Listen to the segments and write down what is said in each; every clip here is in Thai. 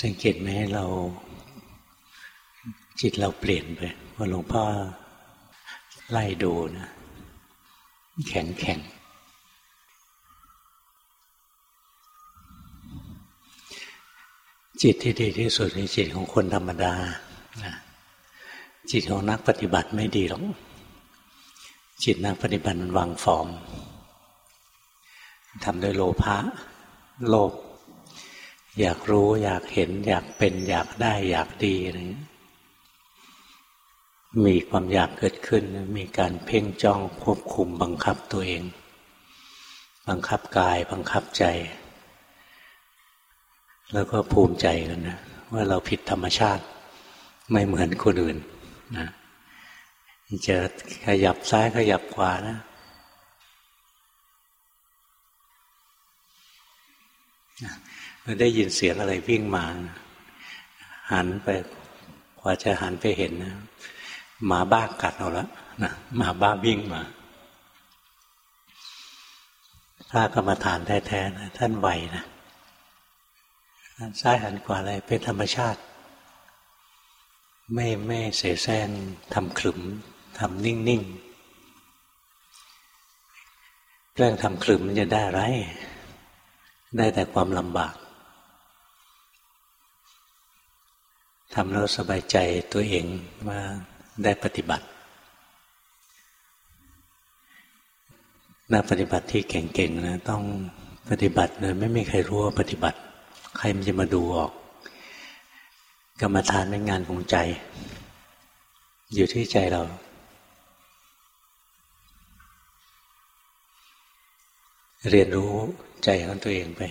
สังเกตไหมเรา จิตเราเปลี่ยนไปพอหลวงพ่อไล่ดูนะแข็งแข็งจิตที่ดีที่สุดในจิตของคนธรรมดาจิตของนักปฏิบัติไม่ดีหรอกจิตนักปฏิบัติมันวางฟอร์มทำด้วยโลภะโลภ อยากรู้อยากเห็น อยากเป็น อยากได้ อยากดีอะไรมีความอยากเกิดขึ้น มีการเพ่งจ้องควบคุมบังคับตัวเอง บังคับกายบังคับใจ แล้วก็ภูมิใจกันนะว่าเราผิดธรรมชาติไม่เหมือนคนอื่นนะจะขยับซ้ายขยับขวานะ มันได้ยินเสียงอะไรวิ่งมา หันไปกว่าจะหันไปเห็นนะหมาบ้ากัดเอาละนะหมาบ้าวิ่งมาพระกรรมฐานแท้ๆนะท่านไหวนะซ้ายหันขวาอะไรเป็นธรรมชาติ ไม่ไม่เสแสร้งทำขลุ่มทำนิ่งๆแกล้งทำขลุ่มมันจะได้ไร ได้แต่ความลำบาก ทำแล้วสบายใจตัวเองว่าได้ปฏิบัตินักปฏิบัติที่เก่งๆนะต้องปฏิบัติเลยไม่มีใครรู้ว่าปฏิบัติ ใครมันจะมาดูออก กรรมฐานเป็นงานของใจ อยู่ที่ใจเรา เรียนรู้ใจของตัวเองไป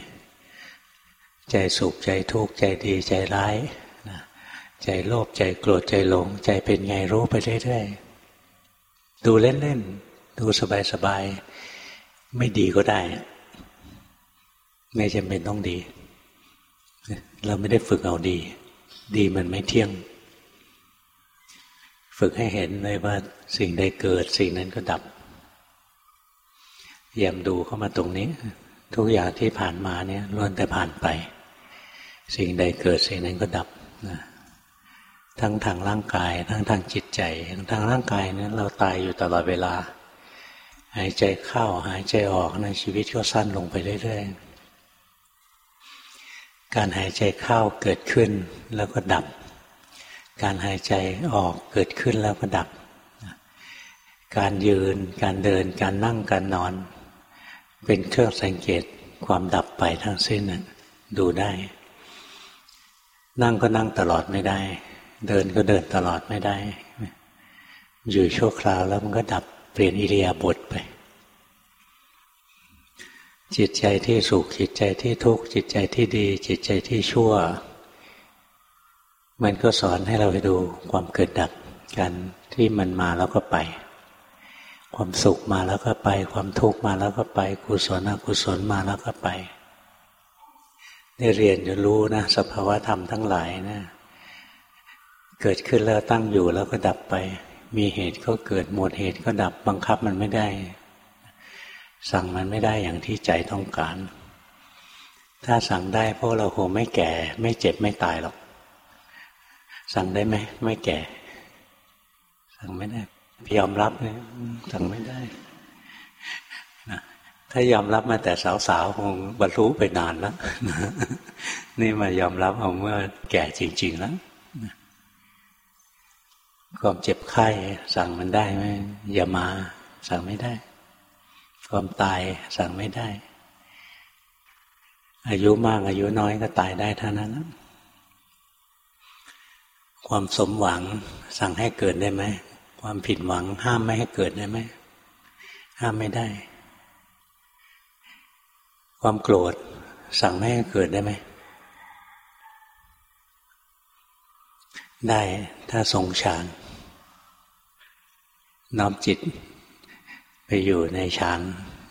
ใจสุขใจทุกข์ใจดีใจร้าย ใจโลภใจโกรธใจหลง ใจเป็นไงรู้ไปเรื่อยๆ ดูเล่นๆ ดูสบายๆ ไม่ดีก็ได้ ไม่จำเป็นต้องดี เราไม่ได้ฝึกเอาดี ดีมันไม่เที่ยง ฝึกให้เห็นเลยว่าสิ่งใดเกิดสิ่งนั้นก็ดับยามดูเข้ามาตรงนี้ ทุกอย่างที่ผ่านมาเนี่ยล้วนแต่ผ่านไป สิ่งใดเกิดสิ่งนั้นก็ดับนะ ทั้งทางร่างกาย ทั้งทางจิตใจทางร่างกายนั้นเราตายอยู่ตลอดเวลา หายใจเข้าหายใจออกในชีวิตก็สั้นลงไปเรื่อยๆ การหายใจเข้าเกิดขึ้นแล้วก็ดับ การหายใจออกเกิดขึ้นแล้วก็ดับ การยืน การเดิน การนั่งการนอน เป็นเครื่องสังเกตความดับไปทั้งสิ้นดูได้ นั่งก็นั่งตลอดไม่ได้ เดินก็เดินตลอดไม่ได้ อยู่ชั่วคราวแล้วมันก็ดับเปลี่ยนอิริยาบถไป จิตใจที่สุขจิตใจที่ทุกข์จิตใจที่ดี จิตใจที่ชั่ว มันก็สอนให้เราไปดูความเกิดดับกันที่มันมาแล้วก็ไป ความสุขมาแล้วก็ไป ความทุกข์มาแล้วก็ไปกุศลอกุศลมาแล้วก็ไปได้เรียนจะรู้นะสภาวะธรรมทั้งหลายนะ เกิดขึ้นแล้วตั้งอยู่แล้วก็ดับไป มีเหตุก็เกิดหมดเหตุก็ดับบังคับมันไม่ได้ สั่งมันไม่ได้อย่างที่ใจต้องการ ถ้าสั่งได้พวกเราคงไม่แก่ ไม่เจ็บไม่ตายหรอก สั่งได้ไหมไม่แก่ สั่งไม่ได้ยอมรับเนี่ยสั่งไม่ได้นะถ้ายอมรับมาแต่สาวๆคงบรรลุไปนานแล้วนี่มายอมรับเอาเมื่อแก่จริง ๆ แล้ว ความเจ็บไข้สั่งมันได้ไหมอย่ามา สั่งไม่ได้ ความตายสั่งไม่ได้ อายุมากอายุน้อยก็ตายได้เท่านั้นความสมหวังสั่งให้เกิดได้ไหม ความผิดหวังห้ามไม่ให้เกิดได้ไหม ห้ามไม่ได้ ความโกรธสั่งไม่ให้เกิดได้ไหม ได้ถ้าทรงฌาน น้อมจิต ไปอยู่ในฌาน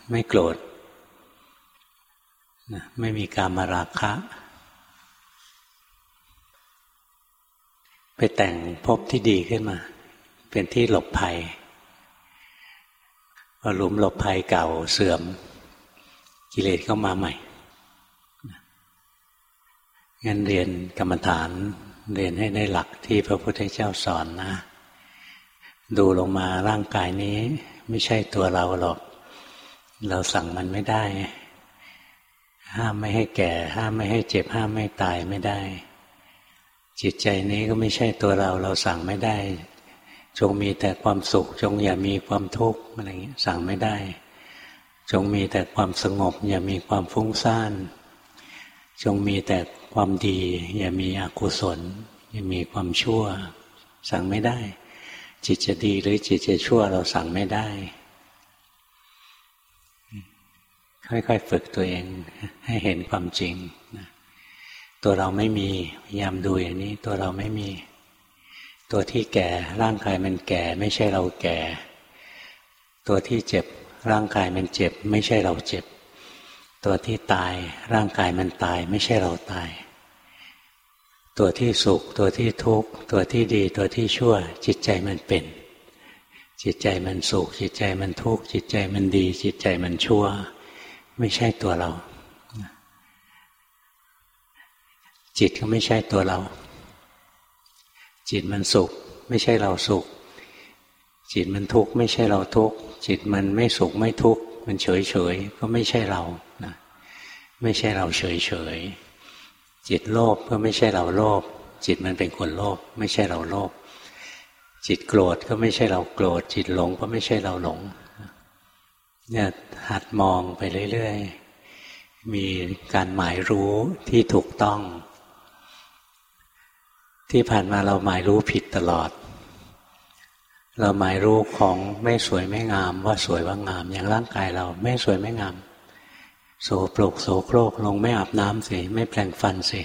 ไม่โกรธไม่มีการมาราคะ ไปแต่งพบที่ดีขึ้นมา เป็นที่หลบภัยพอหลุมหลบภัยเก่าเสื่อม กิเลสเข้ามาใหม่งั้นเรียนกรรมฐานเรียนให้ได้หลักที่พระพุทธเจ้าสอนนะ ดูลงมาร่างกายนี้ ไม่ใช่ตัวเราหรอก เราสั่งมันไม่ได้ ห้ามไม่ให้แก่ ห้ามไม่ให้เจ็บ ห้ามไม่ตายไม่ได้ จิตใจนี้ก็ไม่ใช่ตัวเรา เราสั่งไม่ได้ จงมีแต่ความสุข จงอย่ามีความทุกข์อะไรเงี้ยสั่งไม่ได้ จงมีแต่ความสงบ อย่ามีความฟุ้งซ่านจงมีแต่ความดี อย่ามีอกุศล อย่ามีความชั่ว สั่งไม่ได้ จิตจะดีหรือจิตจะชั่วเราสั่งไม่ได้ ค่อยๆฝึกตัวเองให้เห็นความจริงตัวเราไม่มีพยายามดูอย่างนี้ ตัวเราไม่มี ตัวที่แก่ร่างกายมันแก่ ไม่ใช่เราแก่ ตัวที่เจ็บร่างกายมันเจ็บ ไม่ใช่เราเจ็บ ตัวที่ตายร่างกายมันตาย ไม่ใช่เราตาย ตัวที่สุข ตัวที่ทุกข์ ตัวที่ดี ตัวที่ชั่ว จิตใจมันเป็น จิตใจมันสุข จิตใจมันทุกข์ จิตใจมันดี จิตใจมันชั่ว ไม่ใช่ตัวเรา จิตก็ไม่ใช่ตัวเรา จิตมันสุข ไม่ใช่เราสุข จิตมันทุกข์ ไม่ใช่เราทุกข์ จิตมันไม่สุขไม่ทุกข์ มันเฉยเฉยก็ไม่ใช่เรานะไม่ใช่เราเฉยเฉย จิตโลภก็ไม่ใช่เราโลภจิตมันเป็นคนโลภไม่ใช่เราโลภจิตโกรธก็ไม่ใช่เราโกรธ จิตหลงก็ไม่ใช่เราหลงเนี่ยหัดมองไปเรื่อยๆ มีการหมายรู้ที่ถูกต้อง ที่ผ่านมาเราหมายรู้ผิดตลอด เราหมายรู้ของไม่สวยไม่งามว่าสวยว่างาม อย่างร่างกายเราไม่สวยไม่งาม โสโปรกโสโครกลงไม่อาบน้ำสิ ไม่แปลงฟันสิ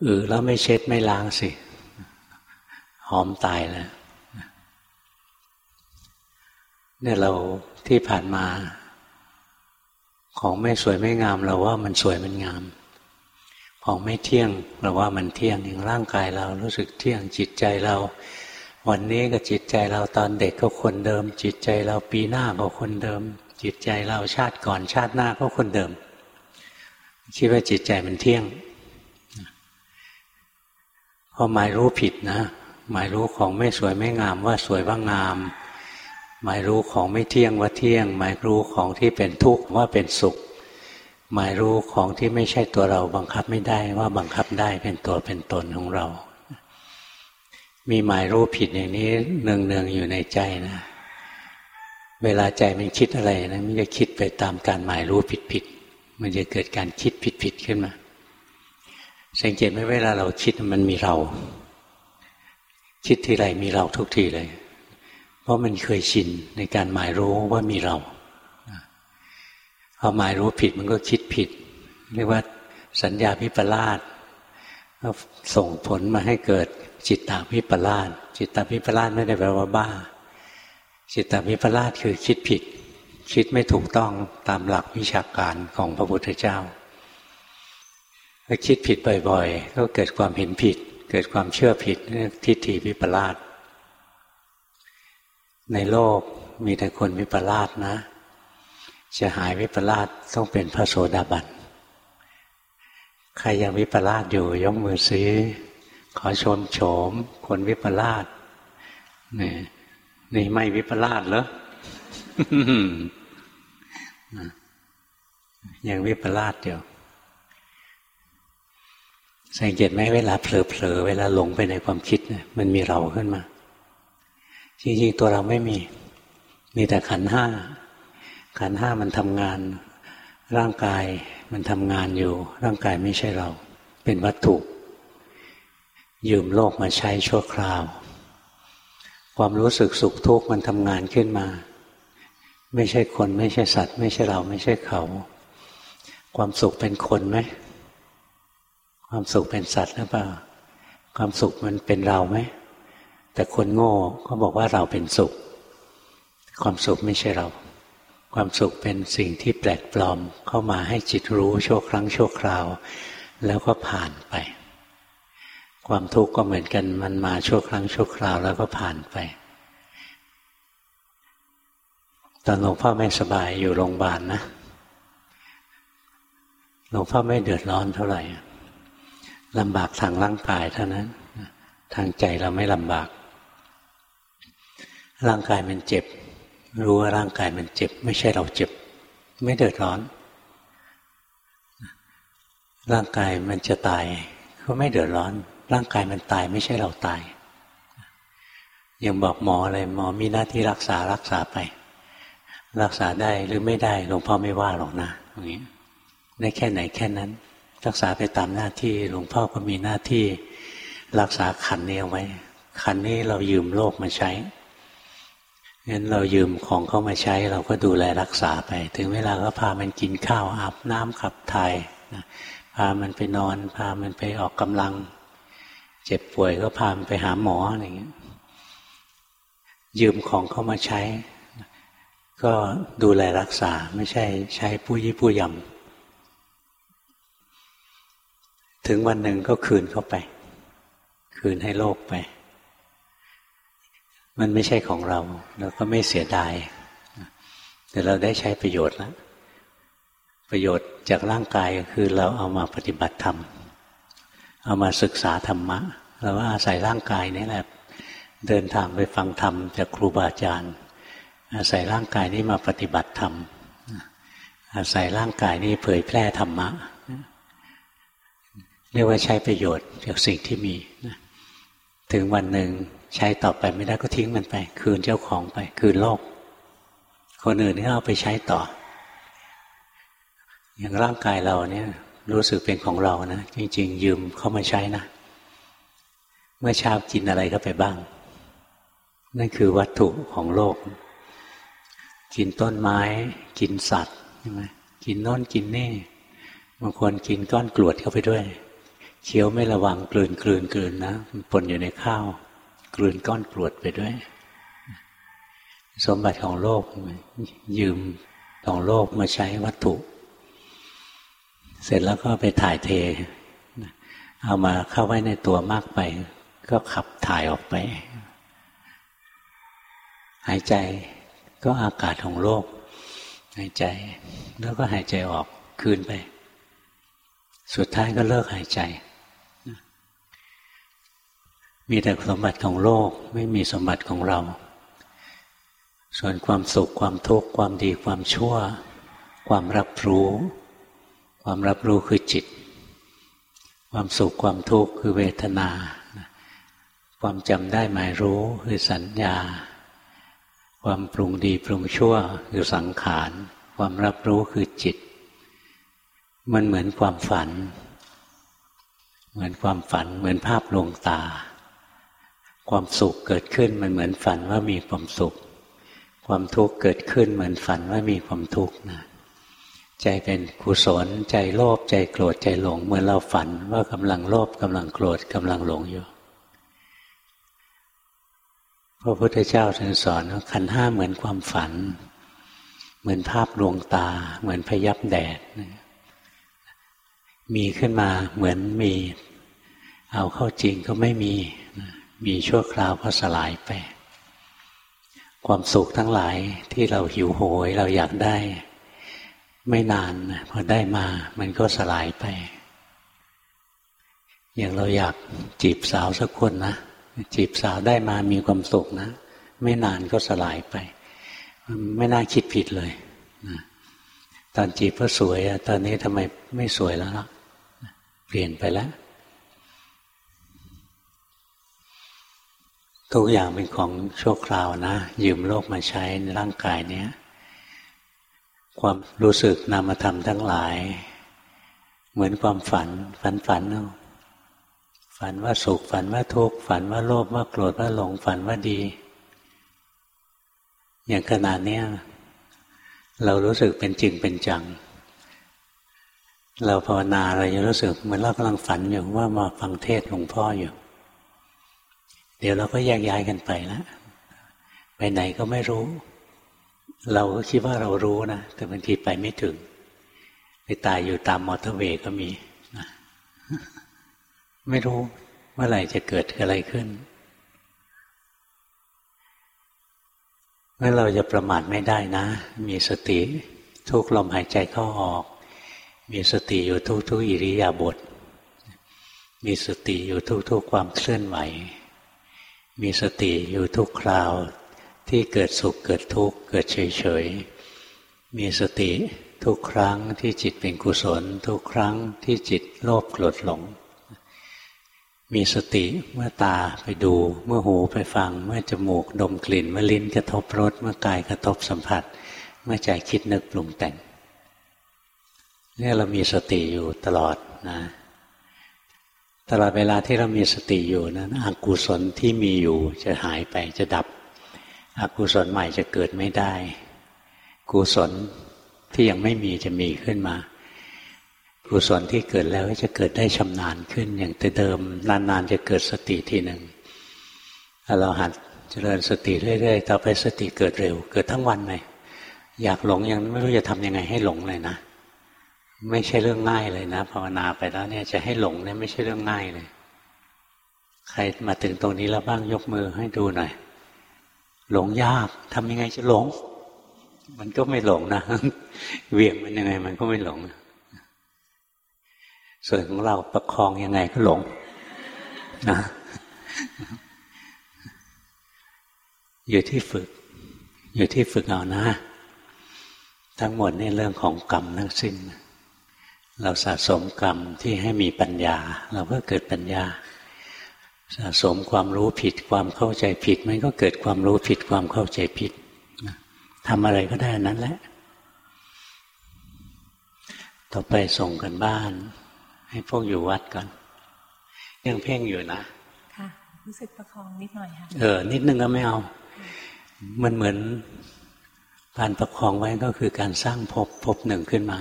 เออแล้วไม่เช็ดไม่ล้างสิ หอมตายแล้วเนี่ยเราที่ผ่านมา ของไม่สวยไม่งามเราว่ามันสวยมันงาม ของไม่เที่ยงเราว่ามันเที่ยงอย่างร่างกายเรารู้สึกเที่ยงจิตใจเรา วันนี้กับจิตใจเราตอนเด็กก็คนเดิม จิตใจเราปีหน้าก็คนเดิม จิตใจเราชาติก่อนชาติหน้าก็คนเดิม คิดว่าจิตใจมันเที่ยงพอหมายรู้ผิดนะ หมายรู้ของไม่สวยไม่งามว่าสวยว่างาม หมายรู้ของไม่เที่ยงว่าเที่ยง หมายรู้ของที่เป็นทุกข์ว่าเป็นสุข หมายรู้ของที่ไม่ใช่ตัวเราบังคับไม่ได้ว่าบังคับได้เป็นตัวเป็นตนของเรา มีหมายรู้ผิดอย่างนี้เนืองๆอยู่ในใจนะ เวลาใจมันคิดอะไรนะมันจะคิดไปตามการหมายรู้ผิดๆมันจะเกิดการคิดผิดๆขึ้นมา สังเกตไหมเวลาเราคิดมันมีเรา คิดทีไรมีเราทุกทีเลย เพราะมันเคยชินในการหมายรู้ว่ามีเราพอหมายรู้ผิดมันก็คิดผิด เรียกว่าสัญญาพิปลาสส่งผลมาให้เกิดจิตตาวิปลาสจิตตาวิปลาสไม่ได้แปลว่าบ้า จิตตวิปลาสคือคิดผิด คิดไม่ถูกต้องตามหลักวิชาการของพระพุทธเจ้าถ้าคิดผิดบ่อยๆ ก็เกิดความเห็นผิด เกิดความเชื่อผิดทิฏฐิวิปลาสในโลกมีแต่คนวิปลาสนะ จะหายวิปลาสต้องเป็นพระโสดาบันใครยังวิปลาสอยู่ยกมือซื้อขอชมโฉม คนวิปลาสนี่ย นี่ไม่วิปลาสเหรอยังวิปลาสเดียวสังเกตไหมเวลาเผลอๆเวลาหลงไปในความคิดเนี่ยมันมีเราขึ้นมา จริงๆตัวเราไม่มี มีแต่ขันห้า ขันห้ามันทำงาน ร่างกายมันทำงานอยู่ ร่างกายไม่ใช่เรา เป็นวัตถุ ยืมโลกมาใช้ชั่วคราว ความรู้สึกสุขทุกข์มันทำงานขึ้นมา ไม่ใช่คน ไม่ใช่สัตว์ ไม่ใช่เรา ไม่ใช่เขา ความสุขเป็นคนไหมความสุขเป็นสัตว์หรือเปล่า ความสุขมันเป็นเราไหมแต่คนโง่ก็บอกว่าเราเป็นสุข ความสุขไม่ใช่เรา ความสุขเป็นสิ่งที่แปลกปลอมเข้ามาให้จิตรู้ชั่วครั้งชั่วคราว แล้วก็ผ่านไป ความทุกข์ก็เหมือนกันมันมาชั่วครั้งชั่วคราวแล้วก็ผ่านไป ตอนหลวงพ่อไม่สบายอยู่โรงพยาบาลนะหลวงพ่อไม่เดือดร้อนเท่าไหร่ลำบากทางร่างกายเท่านั้น ทางใจเราไม่ลำบาก ร่างกายมันเจ็บ รู้ว่าร่างกายมันเจ็บ ไม่ใช่เราเจ็บ ไม่เดือดร้อน ร่างกายมันจะตายก็ไม่เดือดร้อน ร่างกายมันตายไม่ใช่เราตาย ยังบอกหมออะไรหมอมีหน้าที่รักษารักษาไป รักษาได้หรือไม่ได้หลวงพ่อไม่ว่าหรอกนะอย่างนี้ได้แค่ไหนแค่นั้น รักษาไปตามหน้าที่หลวงพ่อก็มีหน้าที่รักษาขันนี้เอาไว้ ขันนี้เรายืมโลกมาใช้งั้นเรายืมของเขามาใช้เราก็ดูแลรักษาไป ถึงเวลาก็พามันกินข้าวอาบน้ำขับถ่ายพามันไปนอน พามันไปออกกำลัง เจ็บป่วยก็พามไปหาหมออะไรอย่างเงี้ย ยืมของเขามาใช้ ก็ดูแลรักษาไม่ใช่ใช้ผู้ยี่ผู้ยำถึงวันหนึ่งก็คืนเข้าไป คืนให้โลกไป มันไม่ใช่ของเรา เราก็ไม่เสียดาย แต่เราได้ใช้ประโยชน์แล้วประโยชน์จากร่างกายก็คือเราเอามาปฏิบัติธรรม เอามาศึกษาธรรมะเราว่าอาศัยร่างกายนี่แหละเดินทางไปฟังธรรมจากครูบาอาจารย์ อาศัยร่างกายนี้มาปฏิบัติธรรม อาศัยร่างกายนี้เผยแพร่ธรรมะเรียกว่าใช้ประโยชน์จากสิ่งที่มีถึงวันหนึ่งใช้ต่อไปไม่ได้ก็ทิ้งมันไป คืนเจ้าของไป คืนโลก คนอื่นนี่เอาไปใช้ต่อ อย่างร่างกายเราเนี่ย รู้สึกเป็นของเรานะ จริง ๆ ยืมเข้ามาใช้นะ เมื่อเช้ากินอะไรก็ไปบ้าง นั่นคือวัตถุของโลก กินต้นไม้ กินสัตว์ใช่ไหมกินน้นกินนี่บางคนกินก้อนกรวดเข้าไปด้วยเคี้ยวไม่ระวังกลืนกลืนกลืนนะปนอยู่ในข้าว กลืนก้อนกรวดไปด้วย สมบัติของโลกยืมของโลกมาใช้วัตถุ เสร็จแล้วก็ไปถ่ายเท เอามาเข้าไว้ในตัวมากไป ก็ขับถ่ายออกไป หายใจก็อากาศของโลก หายใจ แล้วก็หายใจออกคืนไป สุดท้ายก็เลิกหายใจ มีแต่สมบัติของโลกไม่มีสมบัติของเรา ส่วนความสุขความทุกข์ความดีความชั่ว ความรับรู้ ความรับรู้คือจิต ความสุขความทุกข์คือเวทนา ความจำได้หมายรู้คือสัญญา ความปรุงดีปรุงชั่วคือสังขาร ความรับรู้คือจิต มันเหมือนความฝัน เหมือนความฝันเหมือนภาพลวงตา ความสุขเกิดขึ้นมันเหมือนฝันว่ามีความสุข ความทุกข์เกิดขึ้นเหมือนฝันว่ามีความทุกข์นะ ใจเป็นกุศล ใจโลภใจโกรธใจหลง เหมือนเราฝันว่ากำลังโลภกำลังโกรธกำลังหลงอยู่พระพุทธเจ้าท่านสอนว่าขันห้าเหมือนความฝัน เหมือนภาพลวงตา เหมือนพยับแดด มีขึ้นมาเหมือนมี เอาเข้าจริงก็ไม่มี มีชั่วคราวก็สลายไป ความสุขทั้งหลายที่เราหิวโหยเราอยากได้ ไม่นานพอได้มา มันก็สลายไป อย่างเราอยากจีบสาวสักคนนะจีบสาวได้มามีความสุขนะ ไม่นานก็สลายไป ไม่น่าคิดผิดเลยนะตอนจีบก็สวยตอนนี้ทำไมไม่สวยแล้วล่ะเปลี่ยนไปแล้วทุกอย่างเป็นของชั่วคราวนะ ยืมโลกมาใช้ในร่างกายเนี้ย ความรู้สึกนามธรรมทั้งหลาย เหมือนความฝัน ฝันฝันเอาฝันว่าสุขฝันว่าทุกข์ฝันว่าโลภว่าโกรธว่าหลงฝันว่าดี อย่างขนาดนี้เรารู้สึกเป็นจริงเป็นจัง เราภาวนาเราจะรู้สึกเหมือนเรากำลังฝันอยู่ว่ามาฟังเทศหลวงพ่ออยู่ เดี๋ยวเราก็แยกย้ายกันไปแล้วไปไหนก็ไม่รู้ เราก็คิดว่าเรารู้นะ แต่บางทีไปไม่ถึง ไปตายอยู่ตามมอเตอร์เวย์ก็มีนะไม่รู้เมื่อไหร่จะเกิดอะไรขึ้นเมื่อเราจะประมาทไม่ได้นะ มีสติทุกลมหายใจเข้าออก มีสติอยู่ทุกๆอิริยาบถมีสติอยู่ทุกๆความเคลื่อนไหว มีสติอยู่ทุกคราว ที่เกิดสุขเกิดทุกข์เกิดเฉยๆ มีสติทุกครั้งที่จิตเป็นกุศล ทุกครั้งที่จิตโลภโกรธหลง มีสติเมื่อตาไปดูเมื่อหูไปฟัง เมื่อจมูกดมกลิ่น เมื่อลิ้นกระทบรสเมื่อกายกระทบสัมผัส เมื่อใจคิดนึกปรุงแต่งเนี่ยเรามีสติอยู่ตลอดนะตลอดเวลาที่เรามีสติอยู่นั้นอกุศลที่มีอยู่จะหายไปจะดับ อกุศลใหม่จะเกิดไม่ได้ กุศลที่ยังไม่มีจะมีขึ้นมา กุศลที่เกิดแล้วจะเกิดได้ชำนาญขึ้น อย่างแต่เดิมนานๆจะเกิดสติทีหนึ่งเราหัดเจริญสติเรื่อยๆต่อไปสติเกิดเร็ว เกิดทั้งวันเลยอยากหลงยังไม่รู้จะทำยังไงให้หลงเลยนะ ไม่ใช่เรื่องง่ายเลยนะภาวนาไปแล้วเนี่ยจะให้หลงเนี่ยไม่ใช่เรื่องง่ายเลย ใครมาถึงตรงนี้แล้วบ้างยกมือให้ดูหน่อย หลงยากทำยังไงจะหลง มันก็ไม่หลงนะเวียงมันยังไง มันก็ไม่หลง ส่วนของเราประคองยังไงก็หลงนะอยู่ที่ฝึก อยู่ที่ฝึกเอานะ ทั้งหมดนี่เรื่องของกรรมทั้งสิ้น เราสะสมกรรมที่ให้มีปัญญา เราก็เกิดปัญญา สะสมความรู้ผิดความเข้าใจผิด มันก็เกิดความรู้ผิดความเข้าใจผิดทำอะไรก็ได้นั้นแหละ ต่อไปส่งกันบ้าน ให้พวกอยู่วัดก่อน ยังเพ่งอยู่นะ ค่ะ รู้สึกประคองนิดหน่อยค่ะ เออ นิดนึงก็ไม่เอา มันเหมือนการประคองไว้ก็คือการสร้างภพภพหนึ่งขึ้นมา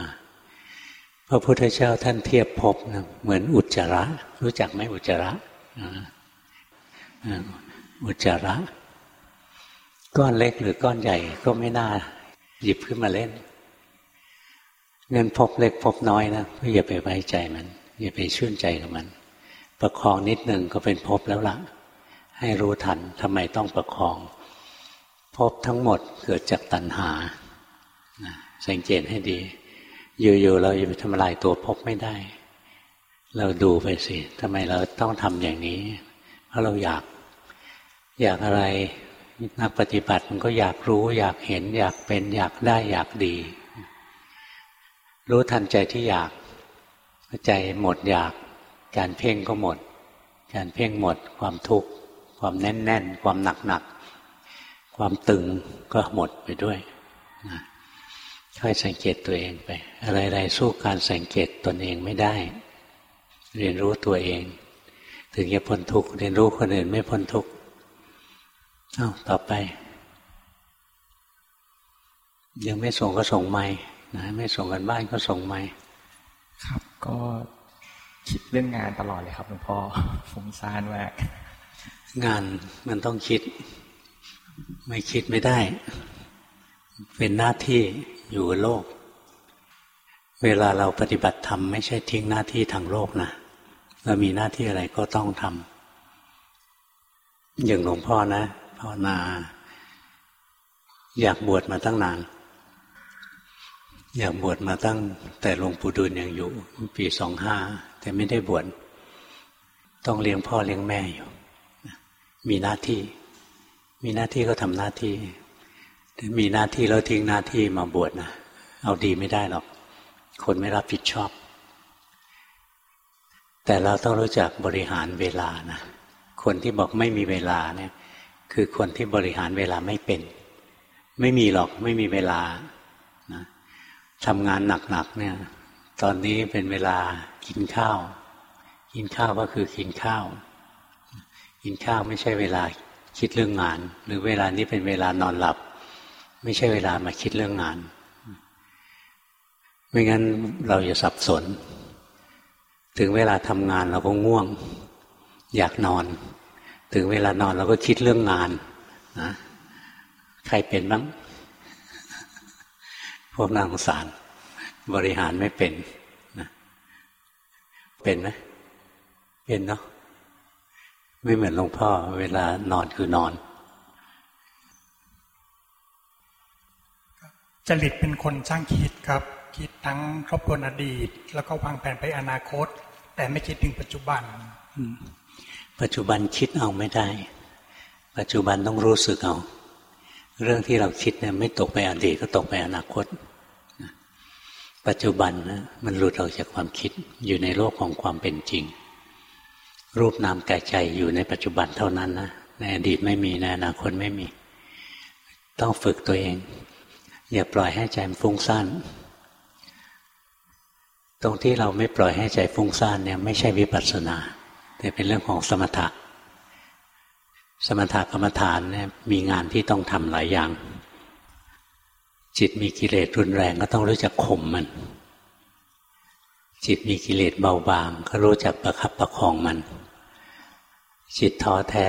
พระพุทธเจ้าท่านเทียบภพนะเหมือนอุจจาระ รู้จักไหมอุจจาระ อุจจาระ ก้อนเล็กหรือก้อนใหญ่ก็ไม่น่า หยิบขึ้นมาเล่น เงินพบเล็กพบน้อยนะก็อย่าไปไว้ใจมัน อย่าไปชื่นใจกับมัน ประคองนิดหนึ่งก็เป็นพบแล้วละ่ะ ให้รู้ทันทำไมต้องประคอง พบทั้งหมดเกิดจากตัณหาสังเกตให้ดี อยู่ๆเราจะไปทำลายตัวพบไม่ได้ เราดูไปสิทำไมเราต้องทำอย่างนี้ เพราะเราอยาก อยากอะไร นักปฏิบัติมันก็อยากรู้ อยากเห็น อยากเป็น อยากได้อยากดี รู้ทันใจที่อยากใจหมดอยาก การเพ่งก็หมด การเพ่งหมด ความทุกข์ความแน่นๆความหนักๆความตึงก็หมดไปด้วยนะค่อยสังเกตตัวเองไป อะไรๆสู้การสังเกตตนเองไม่ได้ เรียนรู้ตัวเอง ถึงจะพ้นทุกข์เรียนรู้คนอื่นไม่พ้นทุกข์อ้าต่อไป ยังไม่ส่งก็ส่งไม่นะไม่ส่งกันบ้านก็ส่งไม่ครับ ก็คิดเรื่องงานตลอดเลยครับหลวงพ่อฟุ้งซ่านมากงานมันต้องคิด ไม่คิดไม่ได้ เป็นหน้าที่อยู่กับโลก เวลาเราปฏิบัติธรรมไม่ใช่ทิ้งหน้าที่ทางโลกนะ เรามีหน้าที่อะไรก็ต้องทำอย่างหลวงพ่อนะภาวนาอยากบวชมาตั้งนาน อยากบวชมาตั้ง แต่หลวงปู่ดูลยังอยู่ ปีสองห้าแต่ไม่ได้บวชต้องเลี้ยงพ่อเลี้ยงแม่อยู่ มีหน้าที่ มีหน้าที่ก็ทำหน้าที่ มีหน้าที่แล้วทิ้งหน้าที่มาบวชนะเอาดีไม่ได้หรอก คนไม่รับผิดชอบ แต่เราต้องรู้จักบริหารเวลานะคนที่บอกไม่มีเวลาเนี่ย คือคนที่บริหารเวลาไม่เป็น ไม่มีหรอกไม่มีเวลานะทำงานหนักๆเนี่ย ตอนนี้เป็นเวลากินข้าว กินข้าวก็คือกินข้าว กินข้าวไม่ใช่เวลาคิดเรื่องงาน หรือเวลานี้เป็นเวลานอนหลับ ไม่ใช่เวลามาคิดเรื่องงาน ไม่งั้นเราจะสับสน ถึงเวลาทำงานเราก็ง่วง อยากนอน ถึงเวลานอนเราก็คิดเรื่องงานนะใครเป็นบ้าง พวกนางสาร บริหารไม่เป็นนะเป็นไหมเป็นเนาะไม่เหมือนหลวงพ่อ เวลานอนคือนอน จริตเป็นคนช่างคิดครับ คิดทั้งครอบครัวอดีต แล้วก็วางแผนไปอนาคต แต่ไม่คิดถึงปัจจุบัน ปัจจุบันคิดเอาไม่ได้ ปัจจุบันต้องรู้สึกเอา เรื่องที่เราคิดเนี่ยไม่ตกไปอดีตก็ตกไปอนาคต ปัจจุบันนะมันหลุดออกจากความคิดอยู่ในโลกของความเป็นจริง รูปนามกายใจอยู่ในปัจจุบันเท่านั้นนะในอดีตไม่มีในอนาคตไม่มี ต้องฝึกตัวเอง อย่าปล่อยให้ใจมันฟุ้งซ่าน ตรงที่เราไม่ปล่อยให้ใจฟุ้งซ่านเนี่ยไม่ใช่วิปัสสนา แต่เป็นเรื่องของสมถะ สมถะกรรมฐานเนี่ยมีงานที่ต้องทำหลายอย่าง จิตมีกิเลสรุนแรงก็ต้องรู้จักข่มมัน จิตมีกิเลสเบาบางก็รู้จักประคับประคองมัน จิตท้อแท้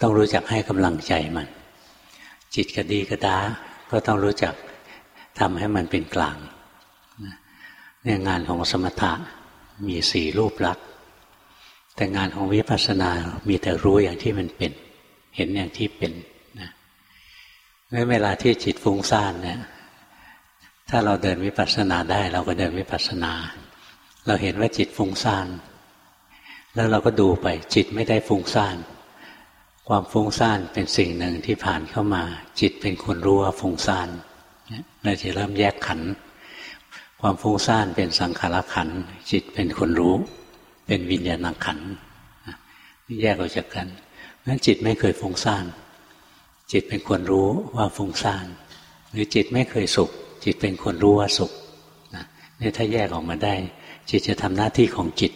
ต้องรู้จักให้กำลังใจมัน จิตกระดีกระดาก็ต้องรู้จักทำให้มันเป็นกลาง เนี่ยงานของสมถะมีสี่รูปลักษณ์แต่งานของวิปัสสนามีแต่รู้อย่างที่มันเป็น เห็นอย่างที่เป็นนะเวลาที่จิตฟุ้งซ่านเนี่ย ถ้าเราเดินวิปัสสนาได้ เราก็เดินวิปัสสนา เราเห็นว่าจิตฟุ้งซ่านแล้วเราก็ดูไปจิตไม่ได้ฟุ้งซ่านความฟุ้งซ่านเป็นสิ่งหนึ่งที่ผ่านเข้ามา จิตเป็นคนรู้ว่าฟุ้งซ่านเราจะเริ่มแยกขันธ์ ความฟุ้งซ่านเป็นสังขารขัน จิตเป็นคนรู้ เป็นวิญญาณขันแยกออกจากกันนั้นจิตไม่เคยฟุ้งซ่าน จิตเป็นคนรู้ว่าฟุ้งซ่าน หรือจิตไม่เคยสุข จิตเป็นคนรู้ว่าสุขนี่ถ้าแยกออกมาได้ จิตจะทำหน้าที่ของจิต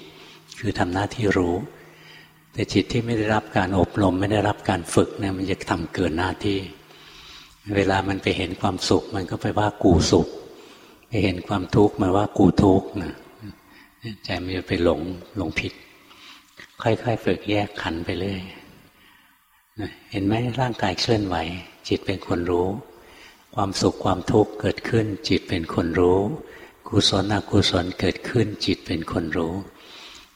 คือทำหน้าที่รู้ แต่จิตที่ไม่ได้รับการอบรม ไม่ได้รับการฝึกเนี่ยมันจะทำเกินหน้าที่ เวลามันไปเห็นความสุข มันก็ไปว่ากูสุข เห็นความทุกข์มาว่ากูทุกข์นะใจมันจะไปหลงหลงผิด ค่อยๆฝึกแยกขันไปเรื่อยเห็นไหมร่างกายเคลื่อนไหว จิตเป็นคนรู้ ความสุขความทุกข์เกิดขึ้น จิตเป็นคนรู้ กุศลอกุศลเกิดขึ้น จิตเป็นคนรู้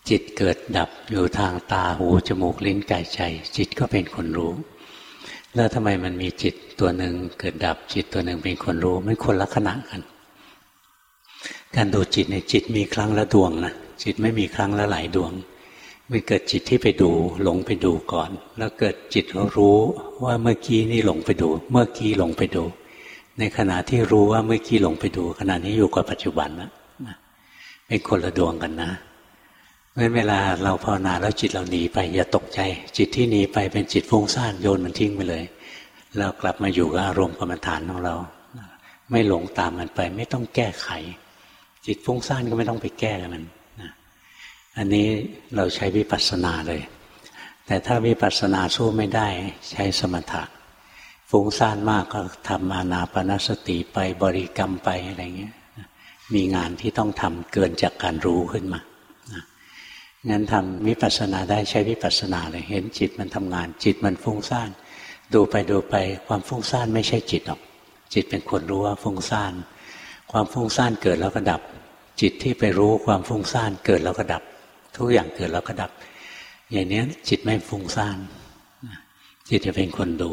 จิตเกิดดับอยู่ทางตาหูจมูกลิ้นกายใจ จิตก็เป็นคนรู้ แล้วทำไมมันมีจิตตัวหนึ่งเกิดดับจิตตัวหนึ่งเป็นคนรู้มันคนละขณะกัน การดูจิตในจิตมีครั้งละดวงนะจิตไม่มีครั้งละหลายดวงมันเกิดจิตที่ไปดูหลงไปดูก่อน แล้วเกิดจิตรู้ว่าเมื่อกี้นี่หลงไปดู เมื่อกี้หลงไปดู ในขณะที่รู้ว่าเมื่อกี้หลงไปดู ขณะนี้อยู่กับปัจจุบันนะเป็นคนละดวงกันนะเพราะเวลาเราภาวนาแล้วจิตเราหนีไป อย่าตกใจ จิตที่หนีไปเป็นจิตฟุ้งซ่านโยนมันทิ้งไปเลย เรากลับมาอยู่กับอารมณ์กรรมฐานของเรา ไม่หลงตามมันไป ไม่ต้องแก้ไข จิตฟุ้งซ่านก็ไม่ต้องไปแก้มันนะอันนี้เราใช้วิปัสสนาเลย แต่ถ้าวิปัสสนาสู้ไม่ได้ใช้สมถะฟุ้งซ่านมากก็ทำมานาปนสติไปบริกรรมไปอะไรเงี้ยมีงานที่ต้องทำเกินจากการรู้ขึ้นมางั้นทำวิปัสสนาได้ใช้วิปัสสนาเลย เห็นจิตมันทำงาน จิตมันฟุ้งซ่าน ดูไปดูไปความฟุ้งซ่านไม่ใช่จิตหรอก จิตเป็นคนรู้ว่าฟุ้งซ่าน ความฟุ้งซ่านเกิดแล้วก็ดับ จิตที่ไปรู้ความฟุ้งซ่านเกิดแล้วก็ดับ ทุกอย่างเกิดแล้วก็ดับ อย่างนี้จิตไม่ฟุ้งซ่านจิตจะเป็นคนดู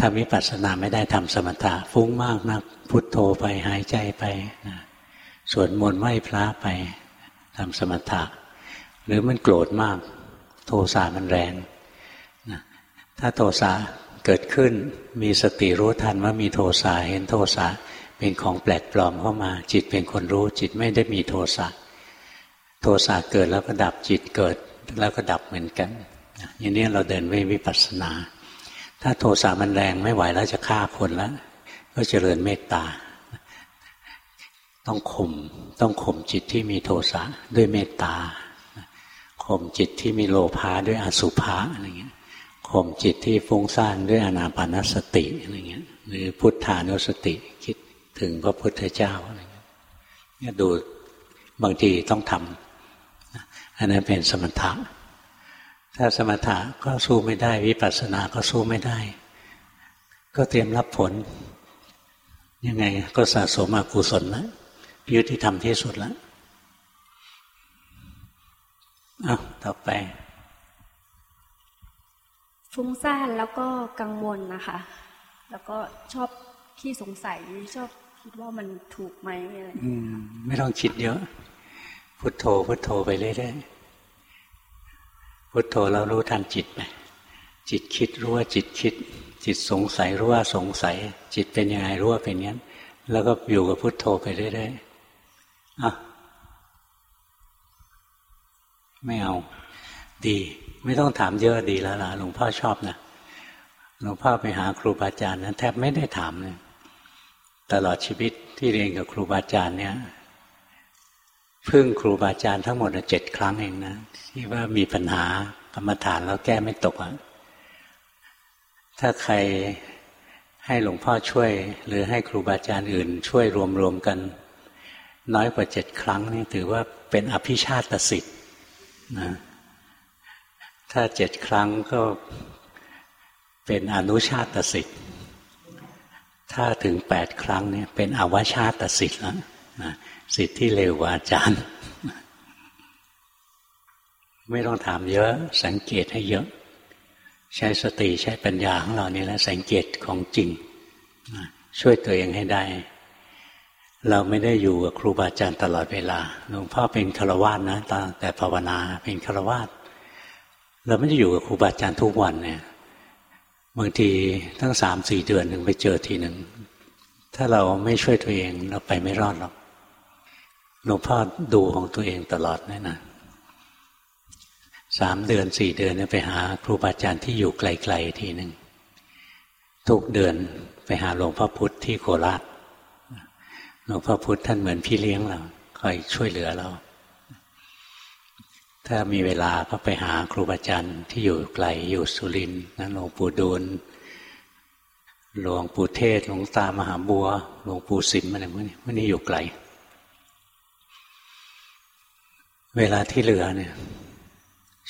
ทำวิปัสสนาไม่ได้ทำสมถะฟุ้งมากนัก พุทโธไปหายใจไปสวดมนต์ไหว้พระไปทำสมถะ หรือมันโกรธมาก โทสะมันแรงถ้าโทสะเกิดขึ้นมีสติรู้ทันว่ามีโทสะเห็นโทสะ เป็นของแปลกปลอมเข้ามา จิตเป็นคนรู้ จิตไม่ได้มีโทสะโทสะเกิดแล้วก็ดับจิตเกิดแล้วก็ดับเหมือนกันอย่างนี้เราเดินวิวิปัสสนา ถ้าโทสะมันแรงไม่ไหวแล้วจะฆ่าคนแล้ว ก็เจริญเมตตา ต้องข่มต้องข่มจิตที่มีโทสะด้วยเมตตาข่มจิตที่มีโลภะด้วยอสุภะอะไรเงี้ยข่มจิตที่ฟุ้งซ่านด้วยอนาปานสติอะไรเงี้ยหรือพุทธานุสติ ถึงพระพุทธเจ้าอะไรเงี้ยเนี่ยดูบางทีต้องทำอันนั้นเป็นสมถะ ถ้าสมถะก็สู้ไม่ได้ วิปัสสนาก็สู้ไม่ได้ ก็เตรียมรับผล ยังไงก็สะสมอกุศลแล้วยุติธรรมที่สุดแล้วอ้าวต่อไป ฟุ้งซ่านแล้วก็กังวลนะคะ แล้วก็ชอบขี้สงสัยชอบ ว่ามันถูกไหมอะไรไม่ต้องคิดเยอะ พุทโธ พุทโธไปเรื่อยๆพุทโธเรารู้ทันจิตไปจิตคิดรู้ว่าจิตคิด จิตสงสัยรู้ว่าสงสัย จิตเป็นยังไงรู้ว่าเป็นงั้น แล้วก็อยู่กับพุทโธไปเรื่อยๆอะไม่เอา ดี ไม่ต้องถามเยอะดีแล้วล่ะหลวงพ่อชอบนะหลวงพ่อไปหาครูบาอาจารย์นั้นแทบไม่ได้ถามเลย ตลอดชีวิตที่เรียนกับครูบาอาจารย์เนี่ยพึ่งครูบาอาจารย์ทั้งหมดเจ็ดครั้งเองนะที่ว่ามีปัญหากรรมฐานแล้วแก้ไม่ตกอะถ้าใครให้หลวงพ่อช่วย หรือให้ครูบาอาจารย์อื่น ช่วยรวมๆกัน น้อยกว่าเจ็ดครั้งนี่ถือว่าเป็นอภิชาติสิทธิ์นะถ้าเจ็ดครั้งก็เป็นอนุชาตสิทธิ์ ถ้าถึงแปดครั้งเนี่ยเป็นอวชาตสิทธิ์แล้วนะสิทธิ์ที่เร็วกว่าอาจารย์ ไม่ต้องถามเยอะสังเกตให้เยอะ ใช้สติใช้ปัญญาของเรานี่แหละสังเกตของจริงช่วยตัวเองให้ได้ เราไม่ได้อยู่กับครูบาอาจารย์ตลอดเวลาหลวงพ่อเป็นฆราวาสนะแต่ภาวนาเป็นฆราวาสเราไม่ได้อยู่กับครูบาอาจารย์ทุกวันเนี่ย บางทีตั้งสามสี่เดือนหนึ่งไปเจอทีหนึ่ง ถ้าเราไม่ช่วยตัวเองเราไปไม่รอดหรอกหลวงพ่อดูของตัวเองตลอดแน่นะสามเดือนสี่เดือนไปหาครูบาอาจารย์ที่อยู่ไกลๆทีหนึ่งทุกเดือนไปหาหลวงพ่อพุธที่โคราชหลวงพ่อพุธท่านเหมือนพี่เลี้ยงเราคอยช่วยเหลือเรา ถ้ามีเวลาก็ไปหาครูบาอาจารย์ที่อยู่ไกลอยู่สุรินทร์นะหลวงปู่ดูลหลวงปู่เทศหลวงตามหาบัว หลวงปู่สิมอะไรพวกนี้พวกนี้อยู่ไกล เวลาที่เหลือเนี่ย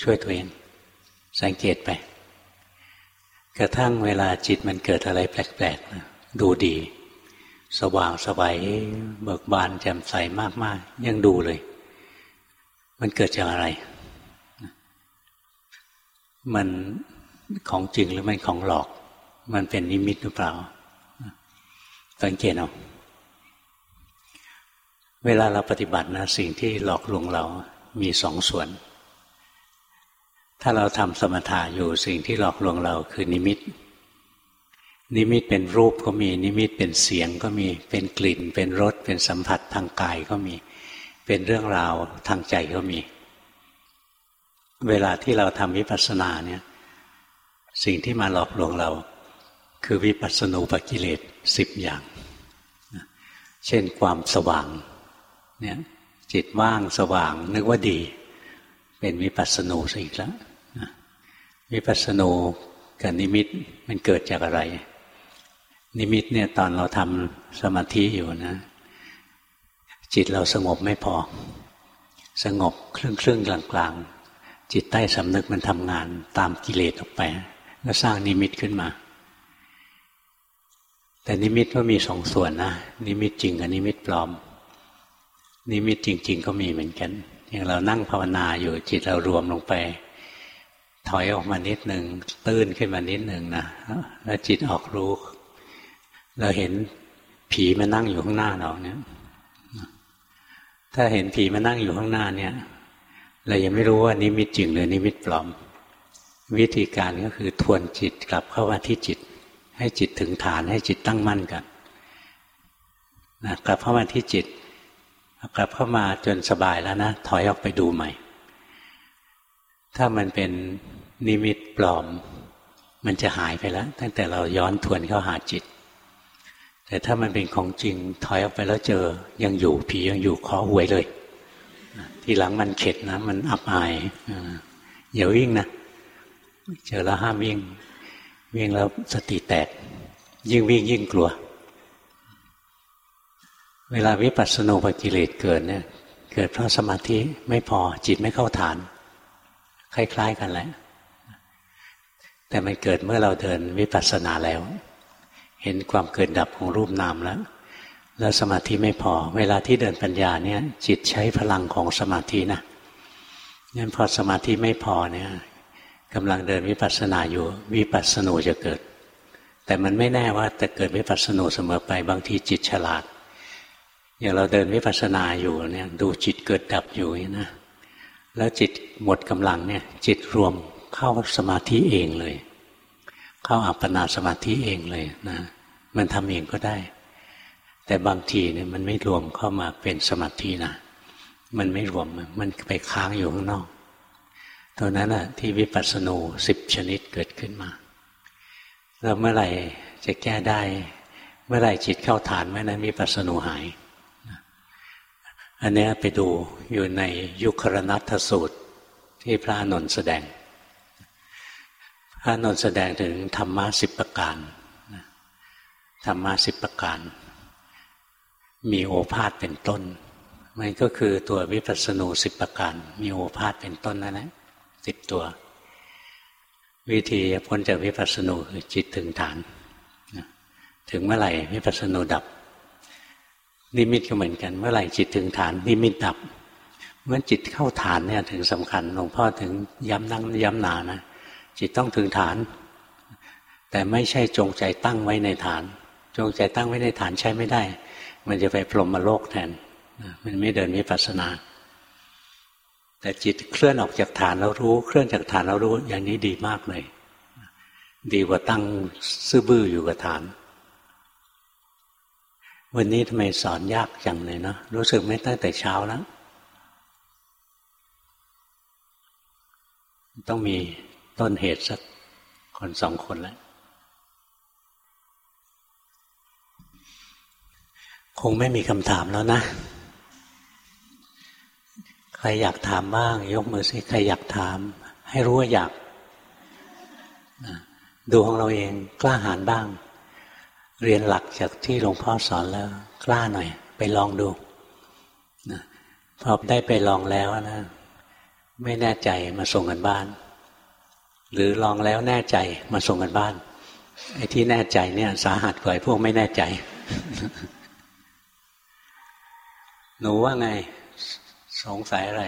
ช่วยตัวเอง สังเกตไป กระทั่งเวลาจิตมันเกิดอะไรแปลกๆนะดูดี สว่างสบายเบิกบานแจ่มใสมากๆ ยังดูเลย มันเกิดจากอะไร มันของจริงหรือมันของหลอก มันเป็นนิมิตหรือเปล่า สังเกตเอาเวลาเราปฏิบัตินะสิ่งที่หลอกลวงเรามีสองส่วน ถ้าเราทำสมถะอยู่สิ่งที่หลอกลวงเราคือนิมิต นิมิตเป็นรูปก็มี นิมิตเป็นเสียงก็มีเป็นกลิ่น เป็นรสเป็นสัมผัสทางกายก็มี เป็นเรื่องราวทางใจก็มี เวลาที่เราทำวิปัสสนาเนี่ย สิ่งที่มาหลอกลวงเรา คือวิปัสสนูปกิเลสสิบอย่าง เช่นความสว่างเนี่ยจิตว่างสว่างนึกว่าดี เป็นวิปัสสนูสิอีกแล้ววิปัสสนูกับนิมิตมันเกิดจากอะไร นิมิตเนี่ยตอนเราทำสมาธิอยู่นะ จิตเราสงบไม่พอ สงบครึ่งครึ่งกลางกลางจิตใต้สำนึกมันทำงานตามกิเลสออกไปก็สร้างนิมิตขึ้นมา แต่นิมิตก็มีสองส่วนนะ นิมิตจริงกับนิมิตปลอม นิมิตจริง ๆ ก็มีเหมือนกัน อย่างเรานั่งภาวนาอยู่จิตเรารวมลงไป ถอยออกมานิดหนึ่งตื้นขึ้นมานิดหนึ่งนะแล้วจิตออกรู้ เราเห็นผีมานั่งอยู่ข้างหน้าเราเนี่ย ถ้าเห็นผีมานั่งอยู่ข้างหน้าเนี่ย เรายังไม่รู้ว่านิมิตจริงหรือนิมิตปลอม วิธีการก็คือทวนจิตกลับเข้ามาที่จิต ให้จิตถึงฐานให้จิตตั้งมั่นกันนะกลับเข้ามาที่จิต กลับเข้ามาจนสบายแล้วนะ ถอยออกไปดูใหม่ ถ้ามันเป็นนิมิตปลอม มันจะหายไปแล้ว ตั้งแต่เราย้อนทวนเข้าหาจิต แต่ถ้ามันเป็นของจริงถอยออกไปแล้วเจอ ยังอยู่ผียังอยู่ขอหวยเลย ทีหลังมันเข็ดนะ มันอับอายอย่าวิ่งนะเจอแล้วห้ามวิ่ง วิ่งแล้วสติแตก ยิ่งวิ่งยิ่งกลัว เวลาวิปัสสนูปกิเลสเกิดเนี่ย เกิดเพราะสมาธิไม่พอจิตไม่เข้าฐาน คล้าย ๆ กันแหละแต่มันเกิดเมื่อเราเดินวิปัสสนาแล้ว เห็นความเกิดดับของรูปนามแล้ว แล้วสมาธิไม่พอ เวลาที่เดินปัญญาเนี่ย จิตใช้พลังของสมาธินะงั้นพอสมาธิไม่พอเนี่ยกำลังเดินวิปัสสนาอยู่ วิปัสสนูจะเกิด แต่มันไม่แน่ว่าจะเกิดวิปัสสนูเสมอไปบางทีจิตฉลาด อย่างเราเดินวิปัสสนาอยู่เนี่ย ดูจิตเกิดดับอยู่นะแล้วจิตหมดกำลังเนี่ย จิตรวมเข้าสมาธิเองเลย เข้าอัปปนาสมาธิเองเลยนะ มันทำเองก็ได้ แต่บางทีเนี่ยมันไม่รวมเข้ามาเป็นสมาธินะมันไม่รวมมันไปค้างอยู่ข้างนอกตัวนั้นอะที่วิปัสสนูสิบชนิดเกิดขึ้นมาแล้วเมื่อไหร่จะแก้ได้ เมื่อไหร่จิตเข้าฐานเมื่อนั้นวิปัสสนูหายอันนี้ไปดูอยู่ในยุครนัตสูตรที่พระนนท์แสดง พระนนท์แสดงถึงธรรมะสิบประการธรรมะสิบประการ มีโอภาษเป็นต้น มันก็คือตัววิปัสสนูสิบประการ มีโอภาษเป็นต้นนั่นแหละสิบตัว วิธีพ้นจากวิปัสสนูคือจิตถึงฐาน ถึงเมื่อไหร่วิปัสสนูดับ นิมิตก็เหมือนกัน เมื่อไหร่จิตถึงฐาน นิมิตดับ เมื่อจิตเข้าฐานเนี่ยถึงสำคัญหลวงพ่อถึงย้ำนั่งย้ำหนานะ จิตต้องถึงฐาน แต่ไม่ใช่จงใจตั้งไว้ในฐาน จงใจตั้งไว้ในฐานใช้ไม่ได้ มันจะไปพรหมโลกแทน มันไม่เดินวิปัสสนา แต่จิตเคลื่อนออกจากฐานแล้วรู้ เคลื่อนจากฐานแล้วรู้อย่างนี้ดีมากเลย ดีกว่าตั้งซื่อบื้ออยู่กับฐาน วันนี้ทำไมสอนยากจังเลยเนาะรู้สึกไม่ตั้งแต่เช้าแล้วต้องมี ต้นเหตุสักคนสองคนแล้วคงไม่มีคำถามแล้วนะ ใครอยากถามบ้าง ยกมือสิใครอยากถาม ให้รู้ว่าอยากดูของเราเองกล้าหาญบ้าง เรียนหลักจากที่หลวงพ่อสอนแล้ว กล้าหน่อย ไปลองดูนะพอได้ไปลองแล้วนะ ไม่แน่ใจมาส่งกันบ้าน หรือลองแล้วแน่ใจมาส่งกันบ้าน ไอ้ที่แน่ใจเนี่ย สาหัสกว่าพวกไม่แน่ใจ หนูว่าไง สงสัยอะไร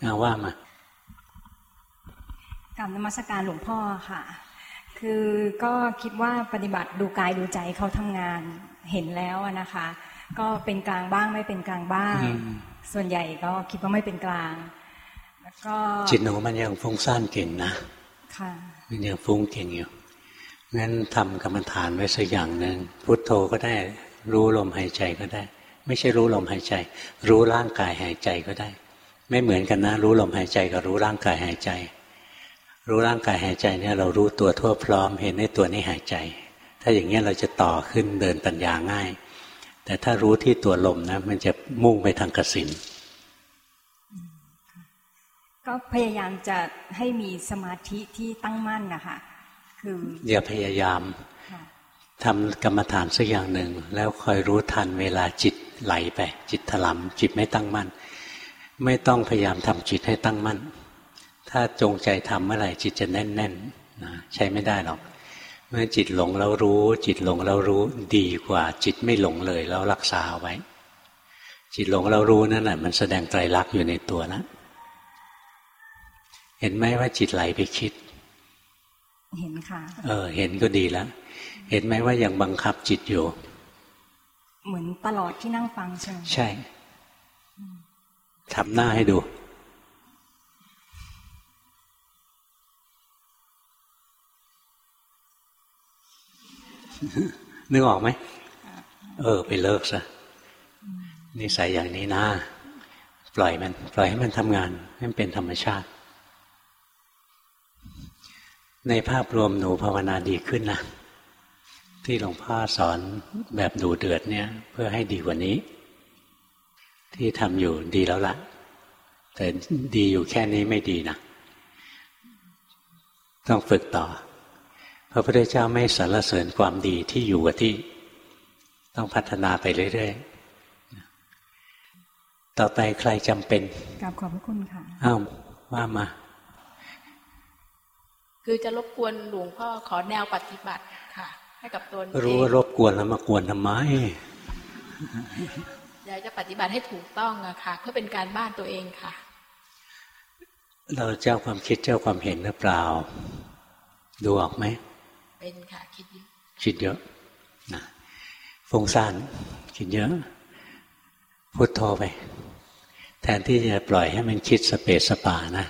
เอาว่ามากรรมนมัสการหลวงพ่อค่ะ คือก็คิดว่าปฏิบัติดูกายดูใจเขาทำงานเห็นแล้วนะคะ ก็เป็นกลางบ้างไม่เป็นกลางบ้าง ส่วนใหญ่ก็คิดว่าไม่เป็นกลางแล้วก็จิตหนูมันยังฟุ้งซ่านเก่งนะค่ะ มันยังฟุ้งเก่งอยู่งั้นทำกรรมฐานไว้สักอย่างหนึ่งพุทโธก็ได้ รู้ลมหายใจก็ได้ ไม่ใช่รู้ลมหายใจ รู้ร่างกายหายใจก็ได้ ไม่เหมือนกันนะ รู้ลมหายใจกับรู้ร่างกายหายใจ รู้ร่างกายหายใจเนี่ยเรารู้ตัวทั่วพร้อม เห็นในตัวนี้หายใจ ถ้าอย่างนี้เราจะต่อขึ้นเดินปัญญาง่าย แต่ถ้ารู้ที่ตัวลมนะ มันจะมุ่งไปทางกสิน ก็พยายามจะให้มีสมาธิที่ตั้งมั่นนะคะคืออย่าพยายามทำกรรมฐานสักอย่างหนึ่ง แล้วคอยรู้ทันเวลาจิตไหลไป จิตถลำจิตไม่ตั้งมั่น ไม่ต้องพยายามทำจิตให้ตั้งมั่น ถ้าจงใจทำเมื่อไหร่จิตจะแน่นๆนนะใช้ไม่ได้หรอก เมื่อจิตหลงแล้วรู้ จิตหลงแล้วรู้ดีกว่า จิตไม่หลงเลยแล้วรักษาไว้ จิตหลงแล้วรู้นั่นแหละมันแสดงไตรลักษณ์อยู่ในตัวนะ เห็นไหมว่าจิตไหลไปคิด เห็นค่ะ เออ เห็นก็ดีแล้ว เห็นไหมว่ายังบังคับจิตอยู่ เหมือนตลอดที่นั่งฟังใช่ไหมใช่ทำหน้าให้ดูนึกออกไหม เออ ไปเลิกซะนิสัยอย่างนี้นะ ปล่อยมัน ปล่อยให้มันทำงาน ให้มันเป็นธรรมชาติ ในภาพรวมหนูภาวนาดีขึ้นนะที่หลวงพ่อสอนแบบดูเดือดเนี่ย เพื่อให้ดีกว่านี้ ที่ทำอยู่ดีแล้วละ่ะ แต่ดีอยู่แค่นี้ไม่ดีนะต้องฝึกต่อ พระพุทธเจ้าไม่สรรเสริญความดีที่อยู่กับที่ ต้องพัฒนาไปเรื่อยๆ ต่อไปใครจำเป็นกราบขอบพระคุณค่ะ อ้าวว่ามา คือจะรบกวนหลวงพ่อขอแนวปฏิบัติค่ะ ให้กับตัวรู้ว่ารบกวนแล้วมากวนทำไมอยากจะปฏิบัติให้ถูกต้องอะค่ะ เพื่อเป็นการบ้านตัวเองค่ะ เราเจ้าความคิดเจ้าความเห็นหรือเปล่า ดูออกไหมเป็นค่ะคิดเยอะคิดเยอะนะฟุ้งซ่านคิดเยอะพุโทโธไป แทนที่จะปล่อยให้มันคิดสเปสสปานะ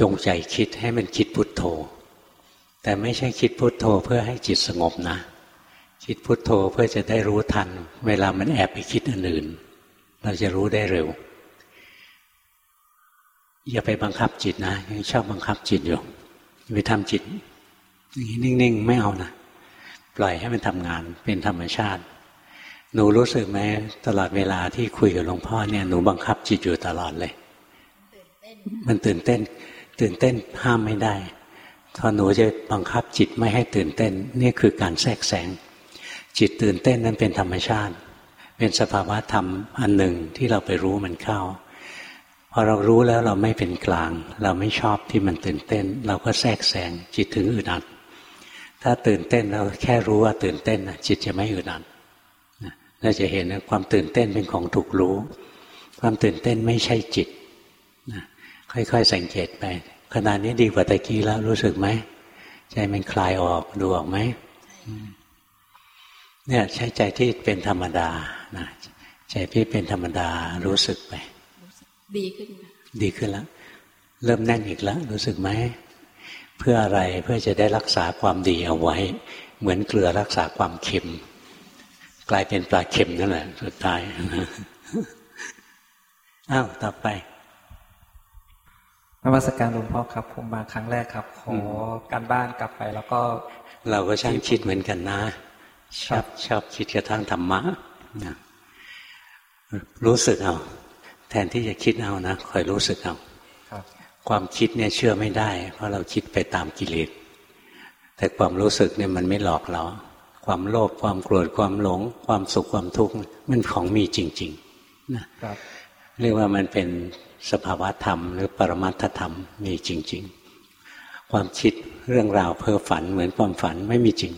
จงใจคิดให้มันคิดพุทโธ แต่ไม่ใช่คิดพุทโธเพื่อให้จิตสงบนะ คิดพุทโธเพื่อจะได้รู้ทัน เวลามันแอบไปคิดอันอื่น เราจะรู้ได้เร็ว อย่าไปบังคับจิตนะยังชอบบังคับจิตอยู่ไปทำจิตนิ่งๆไม่เอานะปล่อยให้มันทำงานเป็นธรรมชาติหนูรู้สึกไหมตลอดเวลาที่คุยกับหลวงพ่อเนี่ยหนูบังคับจิตอยู่ตลอดเลย มันตื่นเต้น ตื่นเต้นห้ามไม่ได้ถ้าหนูจะบังคับจิตไม่ให้ตื่นเต้น นี่คือการแทรกแซงจิตตื่นเต้นนั้นเป็นธรรมชาติ เป็นสภาวะธรรมอันหนึ่งที่เราไปรู้มันเข้าพอเรารู้แล้วเราไม่เป็นกลาง เราไม่ชอบที่มันตื่นเต้น เราก็แทรกแซงจิตถึงอึดอัด ถ้าตื่นเต้นเราแค่รู้ว่าตื่นเต้นจิตจะไม่อึดอัดเราจะเห็นว่าความตื่นเต้นเป็นของถูกรู้ ความตื่นเต้นไม่ใช่จิต ค่อยๆสังเกตไปขณะนี้ดีกว่าตะกี้แล้วรู้สึกไหมใจมันคลายออกดูออกไหมเนี่ยใช้ใจที่เป็นธรรมดานะใจที่เป็นธรรมดารู้สึกไปดีขึ้นดีขึ้นแล้ว เริ่มแน่นอีกแล้ว รู้สึกไหมเพื่ออะไรเพื่อจะได้รักษาความดีเอาไว้ เหมือนเกลือรักษาความเค็ม กลายเป็นปลาเค็มนั่นแหละสุดท้ายอ้าวต่อไป นวัสการหลวงพ่อครับ ผมมาครั้งแรกครับ ขอการบ้านกลับไปแล้วก็ เราก็ช่างคิดเหมือนกันนะ ชอบชอบคิดกระทั่งธรรมะนะรู้สึกเอา แทนที่จะคิดเอานะคอยรู้สึกเอาความคิดเนี่ยเชื่อไม่ได้ เพราะเราคิดไปตามกิเลสแต่ความรู้สึกเนี่ยมันไม่หลอกเรา ความโลภความโกรธความหลง ความสุขความทุกข์มันของมีจริง ๆ นะ เรียกว่ามันเป็นสภาวะธรรม หรือปรมัตถธรรมมีจริง ๆ ความคิดเรื่องราวเพ้อฝันเหมือนความฝันไม่มีจริง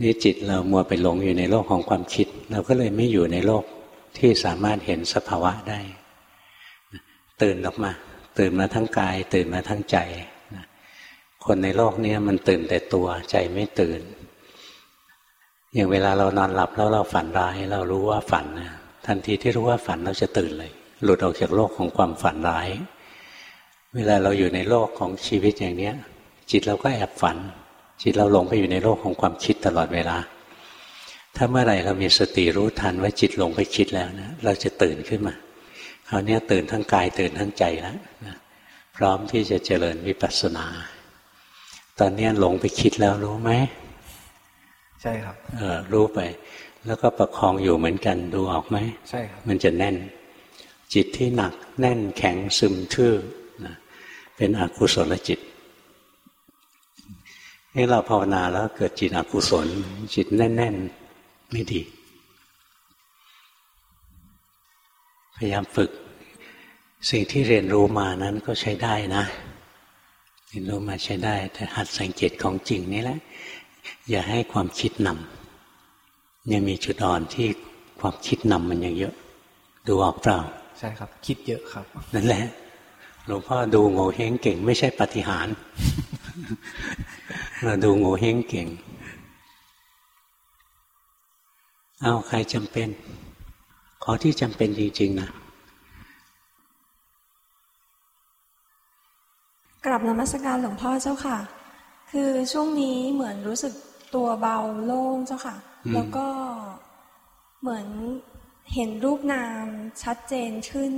นี่จิตเรามัวไปหลงอยู่ในโลกของความคิด เราก็เลยไม่อยู่ในโลกที่สามารถเห็นสภาวะได้ ตื่นออกมา ตื่นมาทั้งกาย ตื่นมาทั้งใจคนในโลกนี้มันตื่นแต่ตัวใจไม่ตื่น อย่างเวลาเรานอนหลับแล้วเราฝันร้าย เรารู้ว่าฝันนะ ทันทีที่รู้ว่าฝันเราจะตื่นเลย หลุดออกจากโลกของความฝันร้าย เวลาเราอยู่ในโลกของชีวิตอย่างเนี้ย จิตเราก็แอบฝัน จิตเราหลงไปอยู่ในโลกของความคิดตลอดเวลา ถ้าเมื่อไหร่เรามีสติรู้ทันว่าจิตลงไปคิดแล้วนะเราจะตื่นขึ้นมาคราวนี้ตื่นทั้งกายตื่นทั้งใจแล้วนะพร้อมที่จะเจริญวิปัสสนา ตอนนี้หลงไปคิดแล้วรู้ไหมใช่ครับ เออรู้ไป แล้วก็ประคองอยู่เหมือนกันดูออกไหมใช่ครับมันจะแน่น จิตที่หนักแน่นแข็งซึมทื่อนะเป็นอกุศลจิตนี่เราภาวนาแล้วเกิดจิตอกุศล จิตแน่น ๆ ไม่ดี พยายามฝึก สิ่งที่เรียนรู้มานั้นก็ใช้ได้นะเรียนรู้มาใช้ได้ แต่หัดสังเกตของจริงนี่แหละ อย่าให้ความคิดนำ ยังมีจุดอ่อนที่ความคิดนำมันยังเยอะ ดูออกเปล่า ใช่ครับ คิดเยอะครับ นั่นแหละ หลวงพ่อดูโง่เฮงเก่ง ไม่ใช่ปฏิหารเราดูโง่เฮงเก่ง เอาใครจำเป็น ขอที่จำเป็นจริง ๆ นะกลับนมัสการหลวงพ่อเจ้าค่ะ คือช่วงนี้เหมือนรู้สึกตัวเบาโล่งเจ้าค่ะ แล้วก็เหมือนเห็นรูปนามชัดเจนขึ้น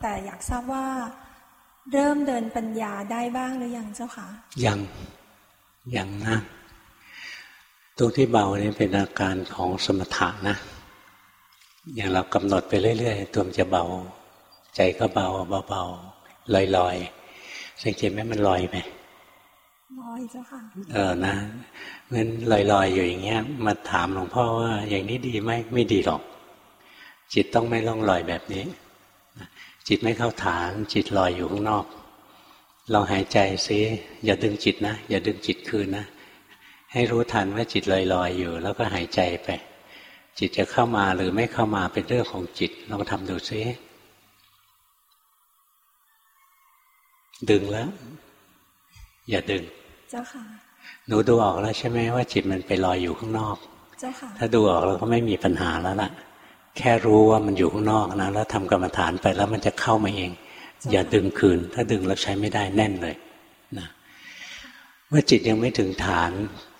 แต่อยากทราบว่าเริ่มเดินปัญญาได้บ้างหรือยังเจ้าค่ะยังยังนะตรงที่เบานี่เป็นอาการของสมถะนะ อย่างเรากำหนดไปเรื่อยๆตัวมันจะเบา ใจก็เบาเบาๆลอยๆสังเกตไหมมันลอยไหม ลอยเจ้าค่ะ เออนะงั้นลอยๆอยู่อย่างเงี้ย มาถามหลวงพ่อว่า อย่างนี้ดีไหมไม่ดีหรอก จิตต้องไม่ล่องลอยแบบนี้ จิตไม่เข้าฐาน จิตลอยอยู่ข้างนอกลองหายใจซิอย่าดึงจิตนะ อย่าดึงจิตคืนนะ ให้รู้ทันว่าจิตลอยๆอยู่ แล้วก็หายใจไป จิตจะเข้ามาหรือไม่เข้ามาเป็นเรื่องของจิตลองทำดูซิดึงแล้ว อย่าดึง เจ้าค่ะ หนูดูออกแล้วใช่ไหมว่าจิตมันไปลอยอยู่ข้างนอก เจ้าค่ะ ถ้าดูออกเราก็ไม่มีปัญหาแล้วล่ะแแค่รู้ว่ามันอยู่ข้างนอกนะแล้วทำกรรมฐานไปแล้วมันจะเข้ามาเอง อย่าดึงคืน ถ้าดึงแล้วใช้ไม่ได้แน่นเลยนะเมื่อจิตยังไม่ถึงฐาน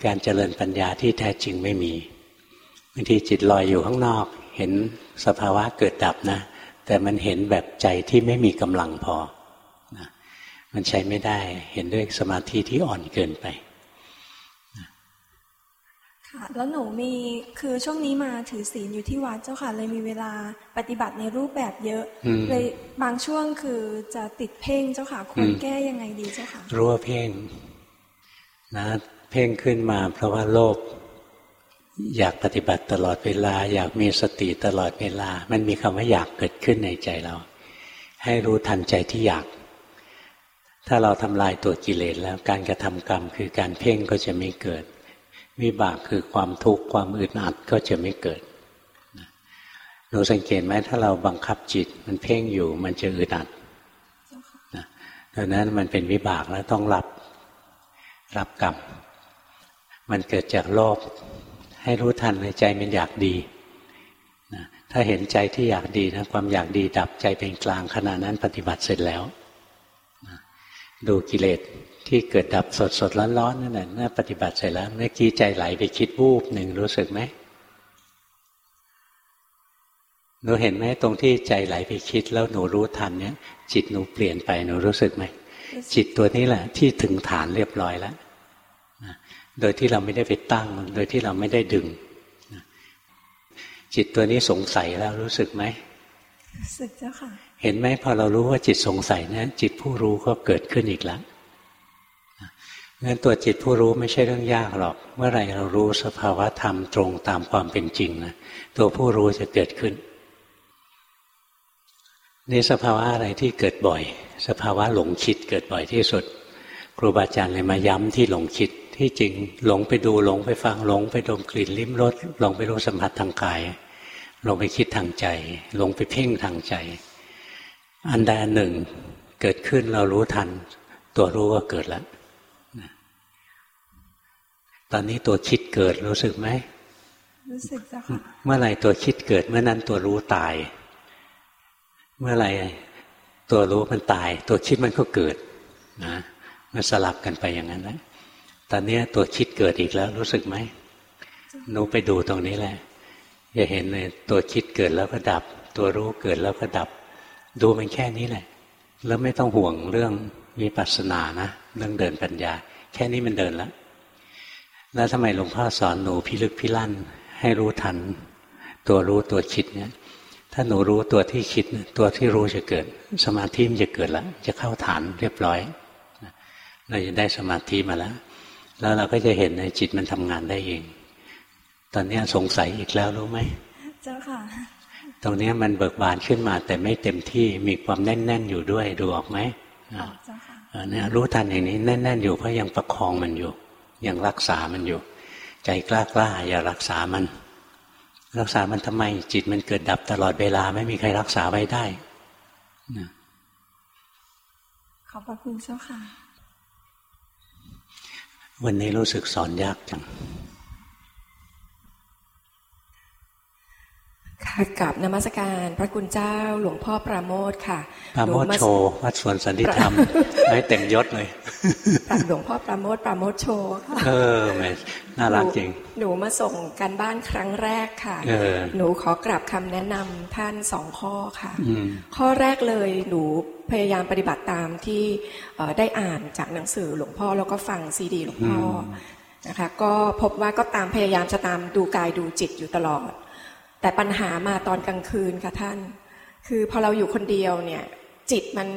การเจริญปัญญาที่แท้จริงไม่มีบางทีจิตลอยอยู่ข้างนอก เห็นสภาวะเกิดดับนะ แต่มันเห็นแบบใจที่ไม่มีกำลังพอนะ มันใช้ไม่ได้ เห็นด้วยสมาธิที่อ่อนเกินไปค่ะแล้วหนูมีคือช่วงนี้มาถือศีลอยู่ที่วัดเจ้าค่ะ เลยมีเวลาปฏิบัติในรูปแบบเยอะเลยบางช่วงคือจะติดเพ่งเจ้าค่ะควรแก้ยังไงดีเจ้าค่ะรู้ว่าเพ่งนะเพ่งขึ้นมาเพราะว่าโลภอยากปฏิบัติตลอดเวลา อยากมีสติตลอดเวลา มันมีคำว่าอยากเกิดขึ้นในใจเรา ให้รู้ทันใจที่อยาก ถ้าเราทำลายตัวกิเลสแล้วการกระทำกรรม คือการเพ่งก็จะไม่เกิด วิบากคือความทุกข์ความอึดอัดก็จะไม่เกิดหนูสังเกตไหมถ้าเราบังคับจิตมันเพ่งอยู่มันจะอึดอัดดังนั้นมันเป็นวิบากแล้วต้องรับรับกรรมมันเกิดจากโลภให้รู้ทันในใจมันอยากดีนะถ้าเห็นใจที่อยากดีนะความอยากดีดับใจเป็นกลางขณะนั้นปฏิบัติเสร็จแล้ว ดูกิเลสที่เกิดดับสดสดร้อนร้อนนั่นแหละน่าปฏิบัติเสร็จแล้วเมื่อกี้ใจไหลไปคิดวูบหนึ่งรู้สึกไหมหนูเห็นไหมตรงที่ใจไหลไปคิดแล้วหนูรู้ทันเนี่ย จิตหนูเปลี่ยนไปหนูรู้สึกไหมจิตตัวนี้แหละ ที่ถึงฐานเรียบร้อยแล้วโดยที่เราไม่ได้ไปตั้งโดยที่เราไม่ได้ดึงจิตตัวนี้สงสัยแล้วรู้สึกไหมรู้สึกเจ้าค่ะ เห็นไหมพอเรารู้ว่าจิตสงสัยนะจิตผู้รู้ก็เกิดขึ้นอีกแล้วงั้นตัวจิตผู้รู้ไม่ใช่เรื่องยากหรอก เมื่อไรเรารู้สภาวะธรรมตรงตามความเป็นจริงนะตัวผู้รู้จะเกิดขึ้นนี่สภาวะอะไรที่เกิดบ่อย สภาวะหลงคิดเกิดบ่อยที่สุด ครูบาอาจารย์เลยมาย้ำที่หลงคิดที่จริงหลงไปดูหลงไปฟังหลงไปดมกลิ่นลิ้มรสหลงไปรู้สัมผัสทางกายหลงไปคิดทางใจหลงไปเพ่งทางใจ อันใดอันหนึ่งเกิดขึ้นเรารู้ทัน ตัวรู้ก็เกิดแล้วตอนนี้ตัวคิดเกิดรู้สึกไหมรู้สึกจ้ะค่ะเมื่อไหร่ตัวคิดเกิดเมื่อนั้นตัวรู้ตาย เมื่อไหร่ตัวรู้มันตาย ตัวคิดมันก็เกิดนะมันสลับกันไปอย่างนั้นแหละตอนนี้ตัวคิดเกิดอีกแล้ว รู้สึกไหมหนูไปดูตรงนี้แหละจะเห็นเลยตัวคิดเกิดแล้วก็ดับ ตัวรู้เกิดแล้วก็ดับ ดูมันแค่นี้แหละ แล้วไม่ต้องห่วงเรื่องวิปัสสนานะเรื่องเดินปัญญา แค่นี้มันเดินแล้ว แล้วทำไมหลวงพ่อสอนหนูพิลึกพิลั่น ให้รู้ทัน ตัวรู้ตัวคิดเนี่ย ถ้าหนูรู้ตัวที่คิด ตัวที่รู้จะเกิด สมาธิมันจะเกิดแล้ว จะเข้าฐานเรียบร้อยเราจะได้สมาธิมาแล้ว แล้วเราก็จะเห็นในจิตมันทำงานได้เอง ตอนนี้สงสัยอีกแล้วรู้ไหม เจ้าค่ะ ตรงนี้มันเบิกบานขึ้นมา แต่ไม่เต็มที่มีความแน่น ๆ อยู่ด้วยดูออกไหมเจ้าค่ะเนี่ยรู้ทันอย่างนี้แน่น ๆ อยู่เพราะยังประคองมันอยู่ ยังรักษามันอยู่ ใจกล้ากล้าอย่ารักษามัน รักษามันทำไมจิตมันเกิดดับตลอดเวลาไม่มีใครรักษาไว้ได้นะขอบพระคุณเจ้าค่ะ วันนี้รู้สึกสอนยากจัง ค่ะกับนมัสการพระคุณเจ้าหลวงพ่อปราโมทค่ะปราโมทโชวัดสวนสันติธรรมให้เต็มยศเลยหลวงพ่อปราโมทปราโมทโชค่ะเออแม่น่ารักจริง หนูมาส่งกันบ้านครั้งแรกค่ะหนูขอกราบคำแนะนำท่านสองข้อค่ะ ข้อแรกเลยหนูพยายามปฏิบัติตามที่ได้อ่านจากหนังสือหลวงพ่อแล้วก็ฟังซีดีหลวงพ่อนะคะ ก็พบว่าก็ตามพยายามจะตามดูกายดูจิตอยู่ตลอด แต่ปัญหามาตอนกลางคืนค่ะท่าน คือพอเราอยู่คนเดียวเนี่ย จิตมัน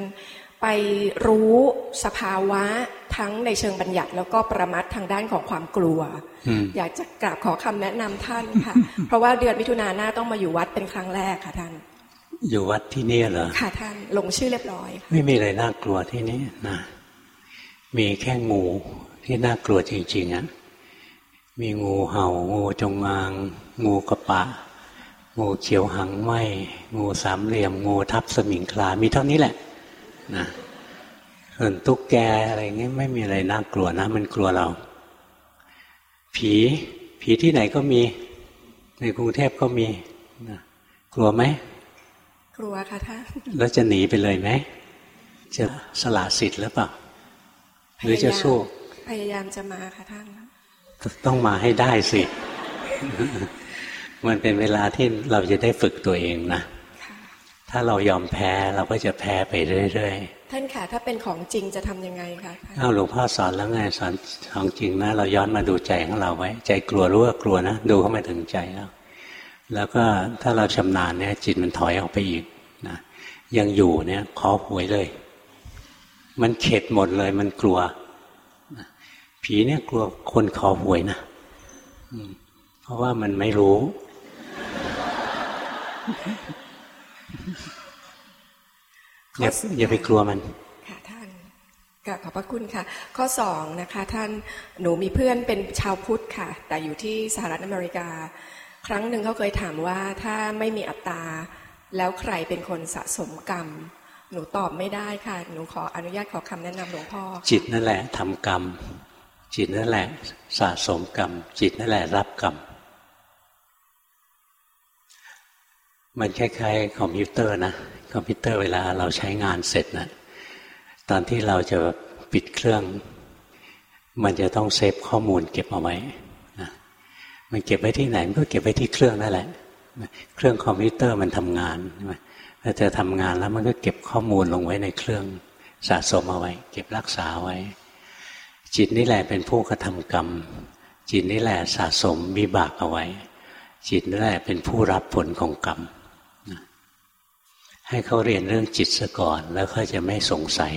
ไปรู้สภาวะทั้งในเชิงบัญญัติ แล้วก็ประมัดทางด้านของความกลัว อยากจะกราบขอคำแนะนำท่านค่ะ เพราะว่าเดือนมิถุนาหน้าต้องมาอยู่วัดเป็นครั้งแรกค่ะท่าน อยู่วัดที่นี่เหรอ ค่ะท่านลงชื่อเรียบร้อย ไม่มีอะไรน่ากลัวที่นี่นะมีแค่งูที่น่ากลัวจริงๆอะมีงูเห่า งูจงอาง งูกระปะ งูเขียวหางไหมงูสามเหลี่ยม งูทับสมิงคลา มีเท่านี้แหละนะส่วนตุ๊กแกอะไรเงี้ยไม่มีอะไรน่ากลัวนะ มันกลัวเรา ผี ผีที่ไหนก็มี ในกรุงเทพก็มีนะกลัวไหมกลัวค่ะท่านแล้วจะหนีไปเลยไหมจะสละสิทธิ์หรือเปล่าหรือจะสู้พยายามจะมาค่ะท่านต้องมาให้ได้สิ มันเป็นเวลาที่เราจะได้ฝึกตัวเองนะถ้าเรายอมแพ้เราก็จะแพ้ไปเรื่อยๆท่านค่ะถ้าเป็นของจริงจะทํำยังไงคะอ้าวหลวงพ่อสอนแล้วไงสอนของจริงนะ เราย้อนมาดูใจของเราไว้ ใจกลัวรู้ว่ากลัวนะดูเข้ามาถึงใจแล้วแล้วก็ถ้าเราชำนาญเนี่ยจิตมันถอยออกไปอีกนะยังอยู่เนี่ยขอหวยเลย มันเข็ดหมดเลยมันกลัวผีเนี่ยกลัวคนขอหวยนะเพราะว่ามันไม่รู้ อย่าอย่าไปกลัวมัน ค่ะท่านกขอบพระคุณค่ะ ข้อสองนะคะ ท่านหนูมีเพื่อนเป็นชาวพุทธค่ะ แต่อยู่ที่สหรัฐอเมริกา ครั้งหนึ่งเขาเคยถามว่าถ้าไม่มีอัตตา แล้วใครเป็นคนสะสมกรรม หนูตอบไม่ได้ค่ะ หนูขออนุญาตขอคำแนะนำหลวงพ่อ จิตนั่นแหละทำกรรม จิตนั่นแหละ สะสมกรรม จิตนั่นแหละรับกรรม มันคล้ายๆคอมพิวเตอร์นะคอมพิวเตอร์เวลาเราใช้งานเสร็จนะตอนที่เราจะปิดเครื่อง มันจะต้องเซฟข้อมูลเก็บเอาไว้นะมันเก็บไว้ที่ไหนมันก็เก็บไว้ที่เครื่องนั่นแหละ เครื่องคอมพิวเตอร์มันทำงานถ้าจะทำงานแล้วมันก็เก็บข้อมูลลงไว้ในเครื่องสะสมเอาไว้ เก็บรักษาไว้ จิตนี่แหละเป็นผู้กระทำกรรม จิตนี่แหละสะสมวิบากเอาไว้ จิตนี่แหละเป็นผู้รับผลของกรรม ให้เขาเรียนเรื่องจิตซะก่อน แล้วเขาจะไม่สงสัย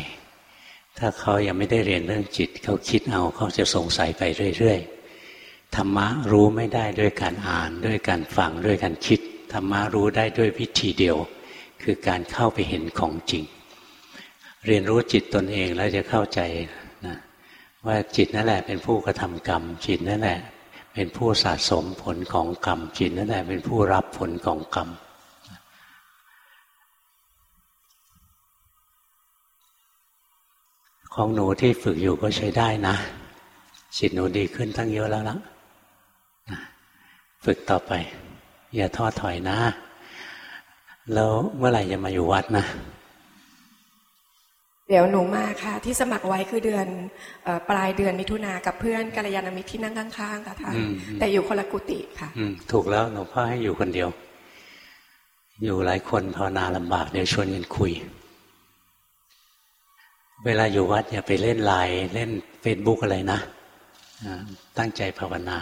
ถ้าเขายังไม่ได้เรียนเรื่องจิต เขาคิดเอาเขาจะสงสัยไปเรื่อยๆธรรมะรู้ไม่ได้ด้วยการอ่าน ด้วยการฟังด้วยการคิดธรรมะรู้ได้ด้วยวิธีเดียว คือการเข้าไปเห็นของจริง เรียนรู้จิตตนเองแล้วจะเข้าใจนะว่าจิตนั่นแหละเป็นผู้กระทำกรรม จิตนั่นแหละ เป็นผู้สะสมผลของกรรม จิตนั่นแหละเป็นผู้รับผลของกรรม ของหนูที่ฝึกอยู่ก็ใช้ได้นะจิตหนูดีขึ้นตั้งเยอะแล้วล่ะฝึกต่อไป อย่าท้อถอยนะ แล้วเมื่อไหร่จะมาอยู่วัดนะ เดี๋ยวหนูมาค่ะ ที่สมัครไว้คือเดือนปลายเดือนมิถุนากับเพื่อนกัลยาณมิตรที่นั่งข้างๆค่ะท่านแต่อยู่คนละกุฏิค่ะถูกแล้วหลวงพ่อให้อยู่คนเดียว อยู่หลายคนภาวนาลำบากเดี๋ยวชวนกันคุย เวลาอยู่วัดอย่าไปเล่นไลน์เล่นเฟซบุ๊กอะไรนะ ตั้งใจภาวนา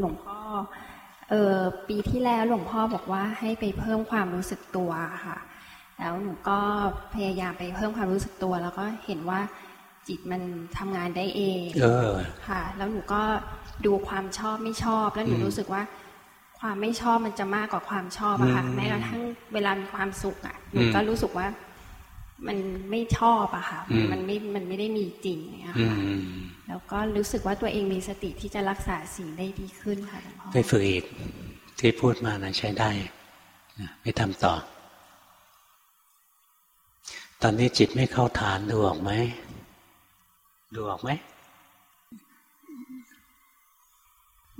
หลวงพ่อเออปีที่แล้วหลวงพ่อบอกว่าให้ไปเพิ่มความรู้สึกตัวค่ะ แล้วหนูก็พยายามไปเพิ่มความรู้สึกตัว แล้วก็เห็นว่าจิตมันทำงานได้เองเออค่ะ แล้วหนูก็ดูความชอบไม่ชอบ แล้วหนูรู้สึกว่า ความไม่ชอบมันจะมากกว่าความชอบอะค่ะแม้กระทั่งเวลามีความสุขอะหนูก็รู้สึกว่า มันไม่ชอบอะค่ะ มันไม่มันไม่ได้มีจริงเนี่ยค่ะแล้วก็รู้สึกว่าตัวเองมีสติที่จะรักษาสิ่งได้ดีขึ้นค่ะหลวงพ่อไปฝึกอีกที่พูดมานะใช้ได้ไปทำต่อ ตอนนี้จิตไม่เข้าฐานดูออกไหมดูออกไหม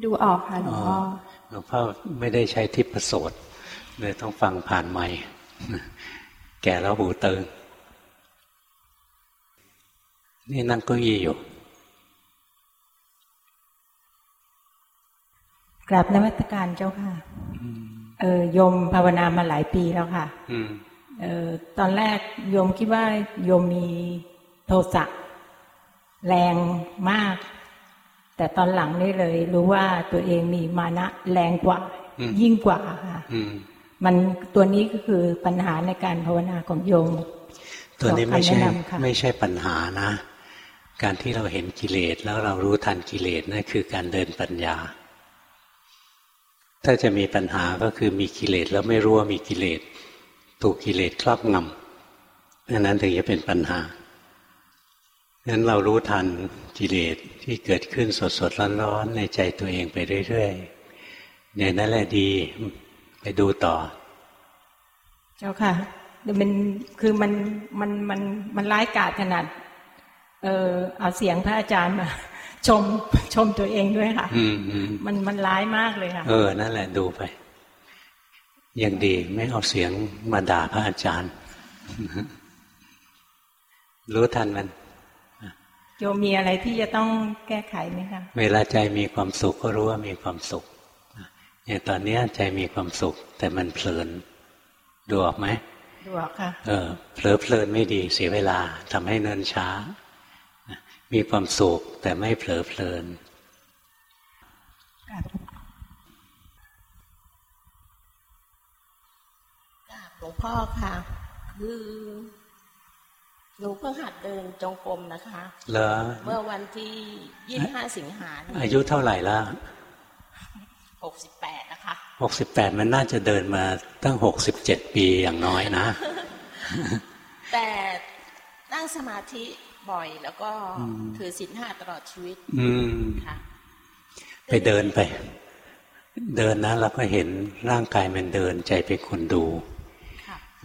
ดูออกค่ะหลวงพ่อ หลวงพ่อไม่ได้ใช้ทิพประโสดเลยต้องฟังผ่านไม่แก่แล้วหูเติงนี่นั่งก็ยี่อยู่กราบนมัตการเจ้าค่ะเออยมภาวนามาหลายปีแล้วค่ะเออตอนแรกโยมคิดว่าโยมมีโทสะแรงมาก แต่ตอนหลังนี่เลย รู้ว่าตัวเองมีมานะแรงกว่า ยิ่งกว่าค่ะมันตัวนี้ก็คือปัญหาในการภาวนาของโยม ตัวนี้ไม่ใช่ไม่ใช่ปัญหานะ การที่เราเห็นกิเลสแล้วเรารู้ทันกิเลสนั่นคือการเดินปัญญา ถ้าจะมีปัญหาก็คือมีกิเลสแล้วไม่รู้ว่ามีกิเลสถูกกิเลสครอบงำนั้นถึงจะเป็นปัญหา งั้นเรารู้ทันกิเลสที่เกิดขึ้นสดสดร้อนๆในใจตัวเองไปเรื่อยๆเนี่ยนั่นแหละดีไปดูต่อ เจ้าค่ะมันคือมันมันมันมันร้ายกาจขนาด เออเอาเสียงพระอาจารย์มา ชมชมตัวเองด้วยค่ะมันมันร้ายมากเลยค่ะ เออนั่นแหละดูไปยังดีไม่เอาเสียงมาด่าพระอาจารย์ รู้ทันมัน โยมมีอะไรที่จะต้องแก้ไขไหมคะ เวลาใจมีความสุขก็รู้ว่ามีความสุขอย่างตอนนี้ใจมีความสุข แต่มันเพลินดูออกไหมดูออกค่ะ เออเผลอเพลินไม่ดีเสียเวลาทำให้เนินช้า มีความสุขแต่ไม่เผลอเพลินหลวงพ่อค่ะคือ หนูเพิ่งหัดเดินจงกรมนะคะ เหรอ เมื่อวันที่ยี่ห้าสิงหาอายุเท่าไหร่ละหกสิบแปดนะคะหกสิบแปดมันน่าจะเดินมาตั้งหกสิบเจ็ดปีอย่างน้อยนะ แต่นั่งสมาธิบ่อยแล้วก็ถือศีลห้าตลอดชีวิต อืมค่ะ ไปเดินไป เดินนะเราก็เห็นร่างกายมันเดินใจเป็นคนดู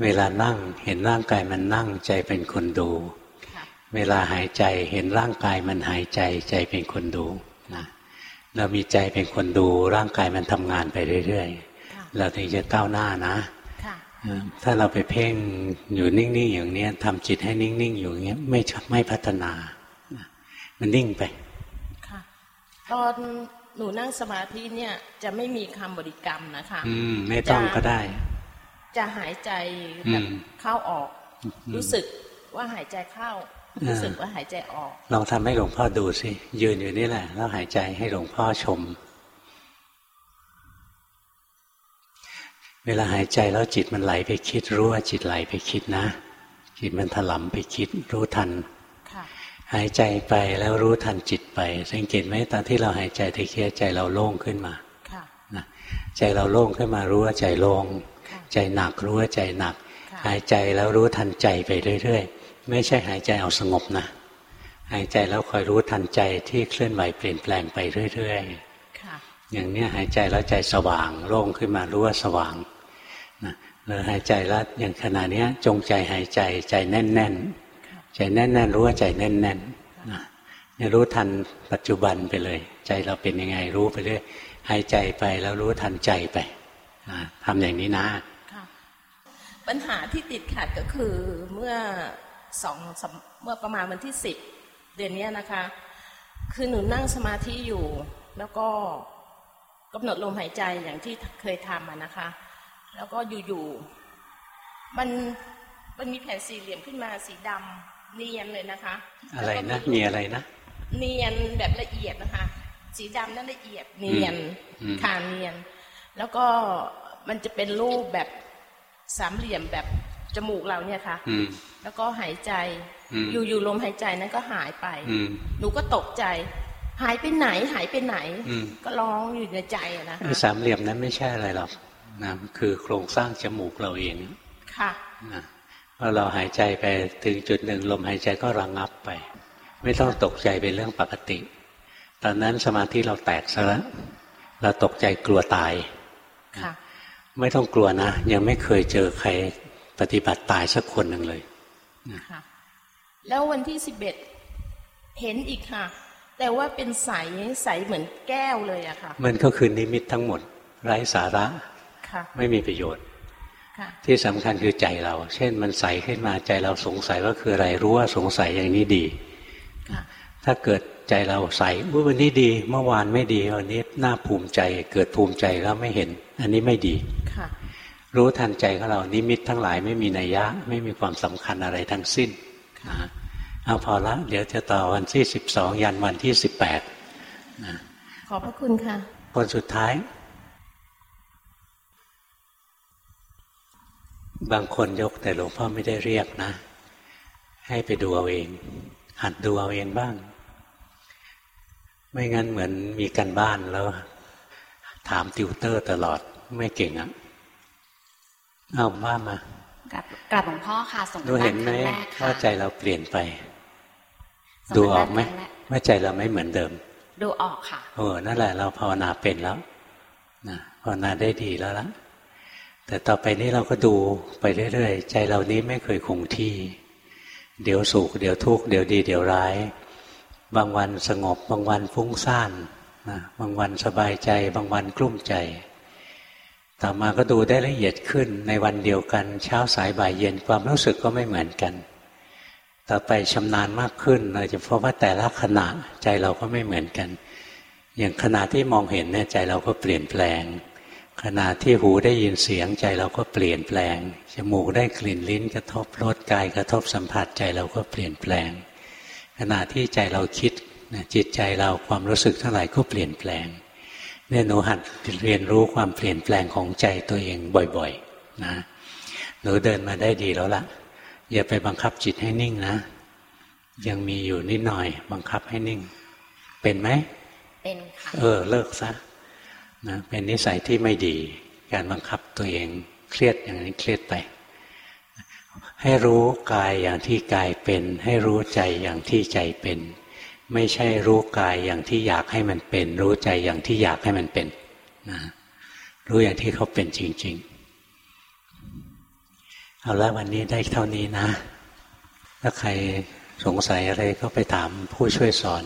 เวลานั่งเห็นร่างกายมันนั่งใจเป็นคนดู เวลาหายใจเห็นร่างกายมันหายใจใจเป็นคนดูนะเรามีใจเป็นคนดูร่างกายมันทำงานไปเรื่อยๆ เราถึงจะก้าวหน้านะ ถ้าเราไปเพ่งอยู่นิ่งๆอย่างนี้ทำจิตให้นิ่งๆอยู่อย่างนี้ไม่ไม่พัฒนา มันนิ่งไปตอนหนูนั่งสมาธิเนี่ยจะไม่มีคำบริกรรมนะคะ อืม ไม่ต้องก็ได้ จะหายใจแบบเข้าออก รู้สึกว่าหายใจเข้า รู้สึกว่าหายใจออก ลองทำให้หลวงพ่อดูสิ ยืนอยู่นี่แหละ แล้วหายใจให้หลวงพ่อชม เวลาหายใจแล้วจิตมันไหลไปคิด รู้ว่าจิตไหลไปคิดนะ จิตมันถลำไปคิด รู้ทันหายใจไปแล้วรู้ทันจิตไป สังเกตไหมตอนที่เราหายใจตะเคียใจเราโล่งขึ้นมาใจเราโล่งขึ้นมารู้ว่าใจโล่ง ใจหนักรู้ว่าใจหนัก หายใจแล้วรู้ทันใจไปเรื่อยๆ ไม่ใช่หายใจเอาสงบนะ หายใจแล้วคอยรู้ทันใจที่เคลื่อนไหวเปลี่ยนแปลงไปเรื่อยๆอย่างนี้หายใจแล้วใจสว่างโล่งขึ้นมารู้ว่าสว่างนะหรือหายใจแล้วอย่างขณะนี้จงใจหายใจใจแน่นๆ ใจแน่นๆ รู้ว่าใจแน่นๆนะรู้ทันปัจจุบันไปเลย ใจเราเป็นยังไงรู้ไปเรื่อยหายใจไปแล้วรู้ทันใจไปทำอย่างนี้นะ ปัญหาที่ติดขัดก็คือเมื่อสองเมื่อประมาณวันที่สิบเดือนนี้นะคะ คือหนูนั่งสมาธิอยู่ แล้วก็กำหนดลมหายใจอย่างที่เคยทำนะคะ แล้วก็อยู่ๆมันมันมีแผ่นสี่เหลี่ยมขึ้นมาสีดำเนียนเลยนะคะ อะไรนะมีอะไรนะเนียนแบบละเอียดนะคะ สีดำนั่นละเอียดเนียนคาเนียน แล้วก็มันจะเป็นรูปแบบ สามเหลี่ยมแบบจมูกเราเนี่ยค่ะแล้วก็หายใจ อยู่ๆลมหายใจนั้นก็หายไป หนูก็ตกใจ หายไปไหนหายไปไหน ก็ร้องอยู่ในใจนะคะสามเหลี่ยมนั้นไม่ใช่อะไรหรอกนะคือโครงสร้างจมูกเราเอง ค่ะนะพอเราหายใจไปถึงจุดหนึ่งลมหายใจก็ระงงับไป ไม่ต้องตกใจเป็นเรื่องปกติ ตอนนั้นสมาธิเราแตกซะแล้ว เราตกใจกลัวตายค่ะ ไม่ต้องกลัวนะ ยังไม่เคยเจอใครปฏิบัติตายสักคนหนึ่งเลยค่ะแล้ววันที่สิบเอ็ดเห็นอีกค่ะ แต่ว่าเป็นใสใสเหมือนแก้วเลยอะค่ะ มันก็คือนิมิตทั้งหมด ไร้สาระค่ะไม่มีประโยชน์ที่สำคัญคือใจเรา เช่นมันใสขึ้นมาใจเราสงสัยว่าคืออะไรรู้ว่าสงสัยอย่างนี้ดี ถ้าเกิดใจเราใสว่าวันนี้ดี เมื่อวานไม่ดี วันนี้น่าภูมิใจ เกิดภูมิใจแล้วไม่เห็น อันนี้ไม่ดีรู้ทันใจของเรานิมิตทั้งหลายไม่มีนัยยะ ไม่มีความสำคัญอะไรทั้งสิ้นเอาพอละ เดี๋ยวจะต่อวันที่สิบสองยันวันที่สิบแปดขอบพระคุณค่ะ คนสุดท้าย บางคนยกแต่หลวงพ่อไม่ได้เรียกนะ ให้ไปดูเอาเอง หัดดูเอาเองบ้าง ไม่งั้นเหมือนมีกันบ้านแล้ว ถามติวเตอร์ตลอดไม่เก่งอะเอาว่ามากลับหลวงพ่อค่ะส่งดูเห็นไหมว่าใจเราเปลี่ยนไป ดูออกไหมว่าใจเราไม่เหมือนเดิม ดูออกค่ะโอ้นั่นแหละ เราภาวนาเป็นแล้วนะภาวนาได้ดีแล้วละแต่ต่อไปนี้เราก็ดูไปเรื่อยๆ ใจเรานี้ไม่เคยคงที่ เดี๋ยวสุขเดี๋ยวทุกข์เดี๋ยวดี เดี๋ยวร้าย บางวันสงบ บางวันฟุ้งซ่านนะบางวันสบายใจ บางวันกลุ้มใจ ต่อมาก็ดูได้ละเอียดขึ้นในวันเดียวกัน เช้าสายบ่ายเย็นความรู้สึกก็ไม่เหมือนกัน ต่อไปชำนาญมากขึ้นเราจะพบว่าแต่ละขณะใจเราก็ไม่เหมือนกัน อย่างขณะที่มองเห็นเนี่ยใจเราก็เปลี่ยนแปลง ขณะที่หูได้ยินเสียงใจเราก็เปลี่ยนแปลงจมูกได้กลิ่นลิ้นกระทบรสกายกระทบสัมผัสใจเราก็เปลี่ยนแปลง ขณะที่ใจเราคิดจิตใจเราความรู้สึกทั้งหลายก็เปลี่ยนแปลงเนี่ยหนูหัดเรียนรู้ความเปลี่ยนแปลงของใจตัวเองบ่อยๆนะหนูเดินมาได้ดีแล้วล่ะ อย่าไปบังคับจิตให้นิ่งนะ ยังมีอยู่นิดหน่อย บังคับให้นิ่ง เป็นไหมเป็นค่ะเออเลิกซะนะเป็นนิสัยที่ไม่ดี การบังคับตัวเองเครียดอย่างนี้เครียดไป ให้รู้กายอย่างที่กายเป็น ให้รู้ใจอย่างที่ใจเป็น ไม่ใช่รู้กายอย่างที่อยากให้มันเป็น รู้ใจอย่างที่อยากให้มันเป็นนะรู้อย่างที่เขาเป็นจริง ๆ เอาละวันนี้ได้เท่านี้นะ ถ้าใครสงสัยอะไรก็ไปถามผู้ช่วยสอน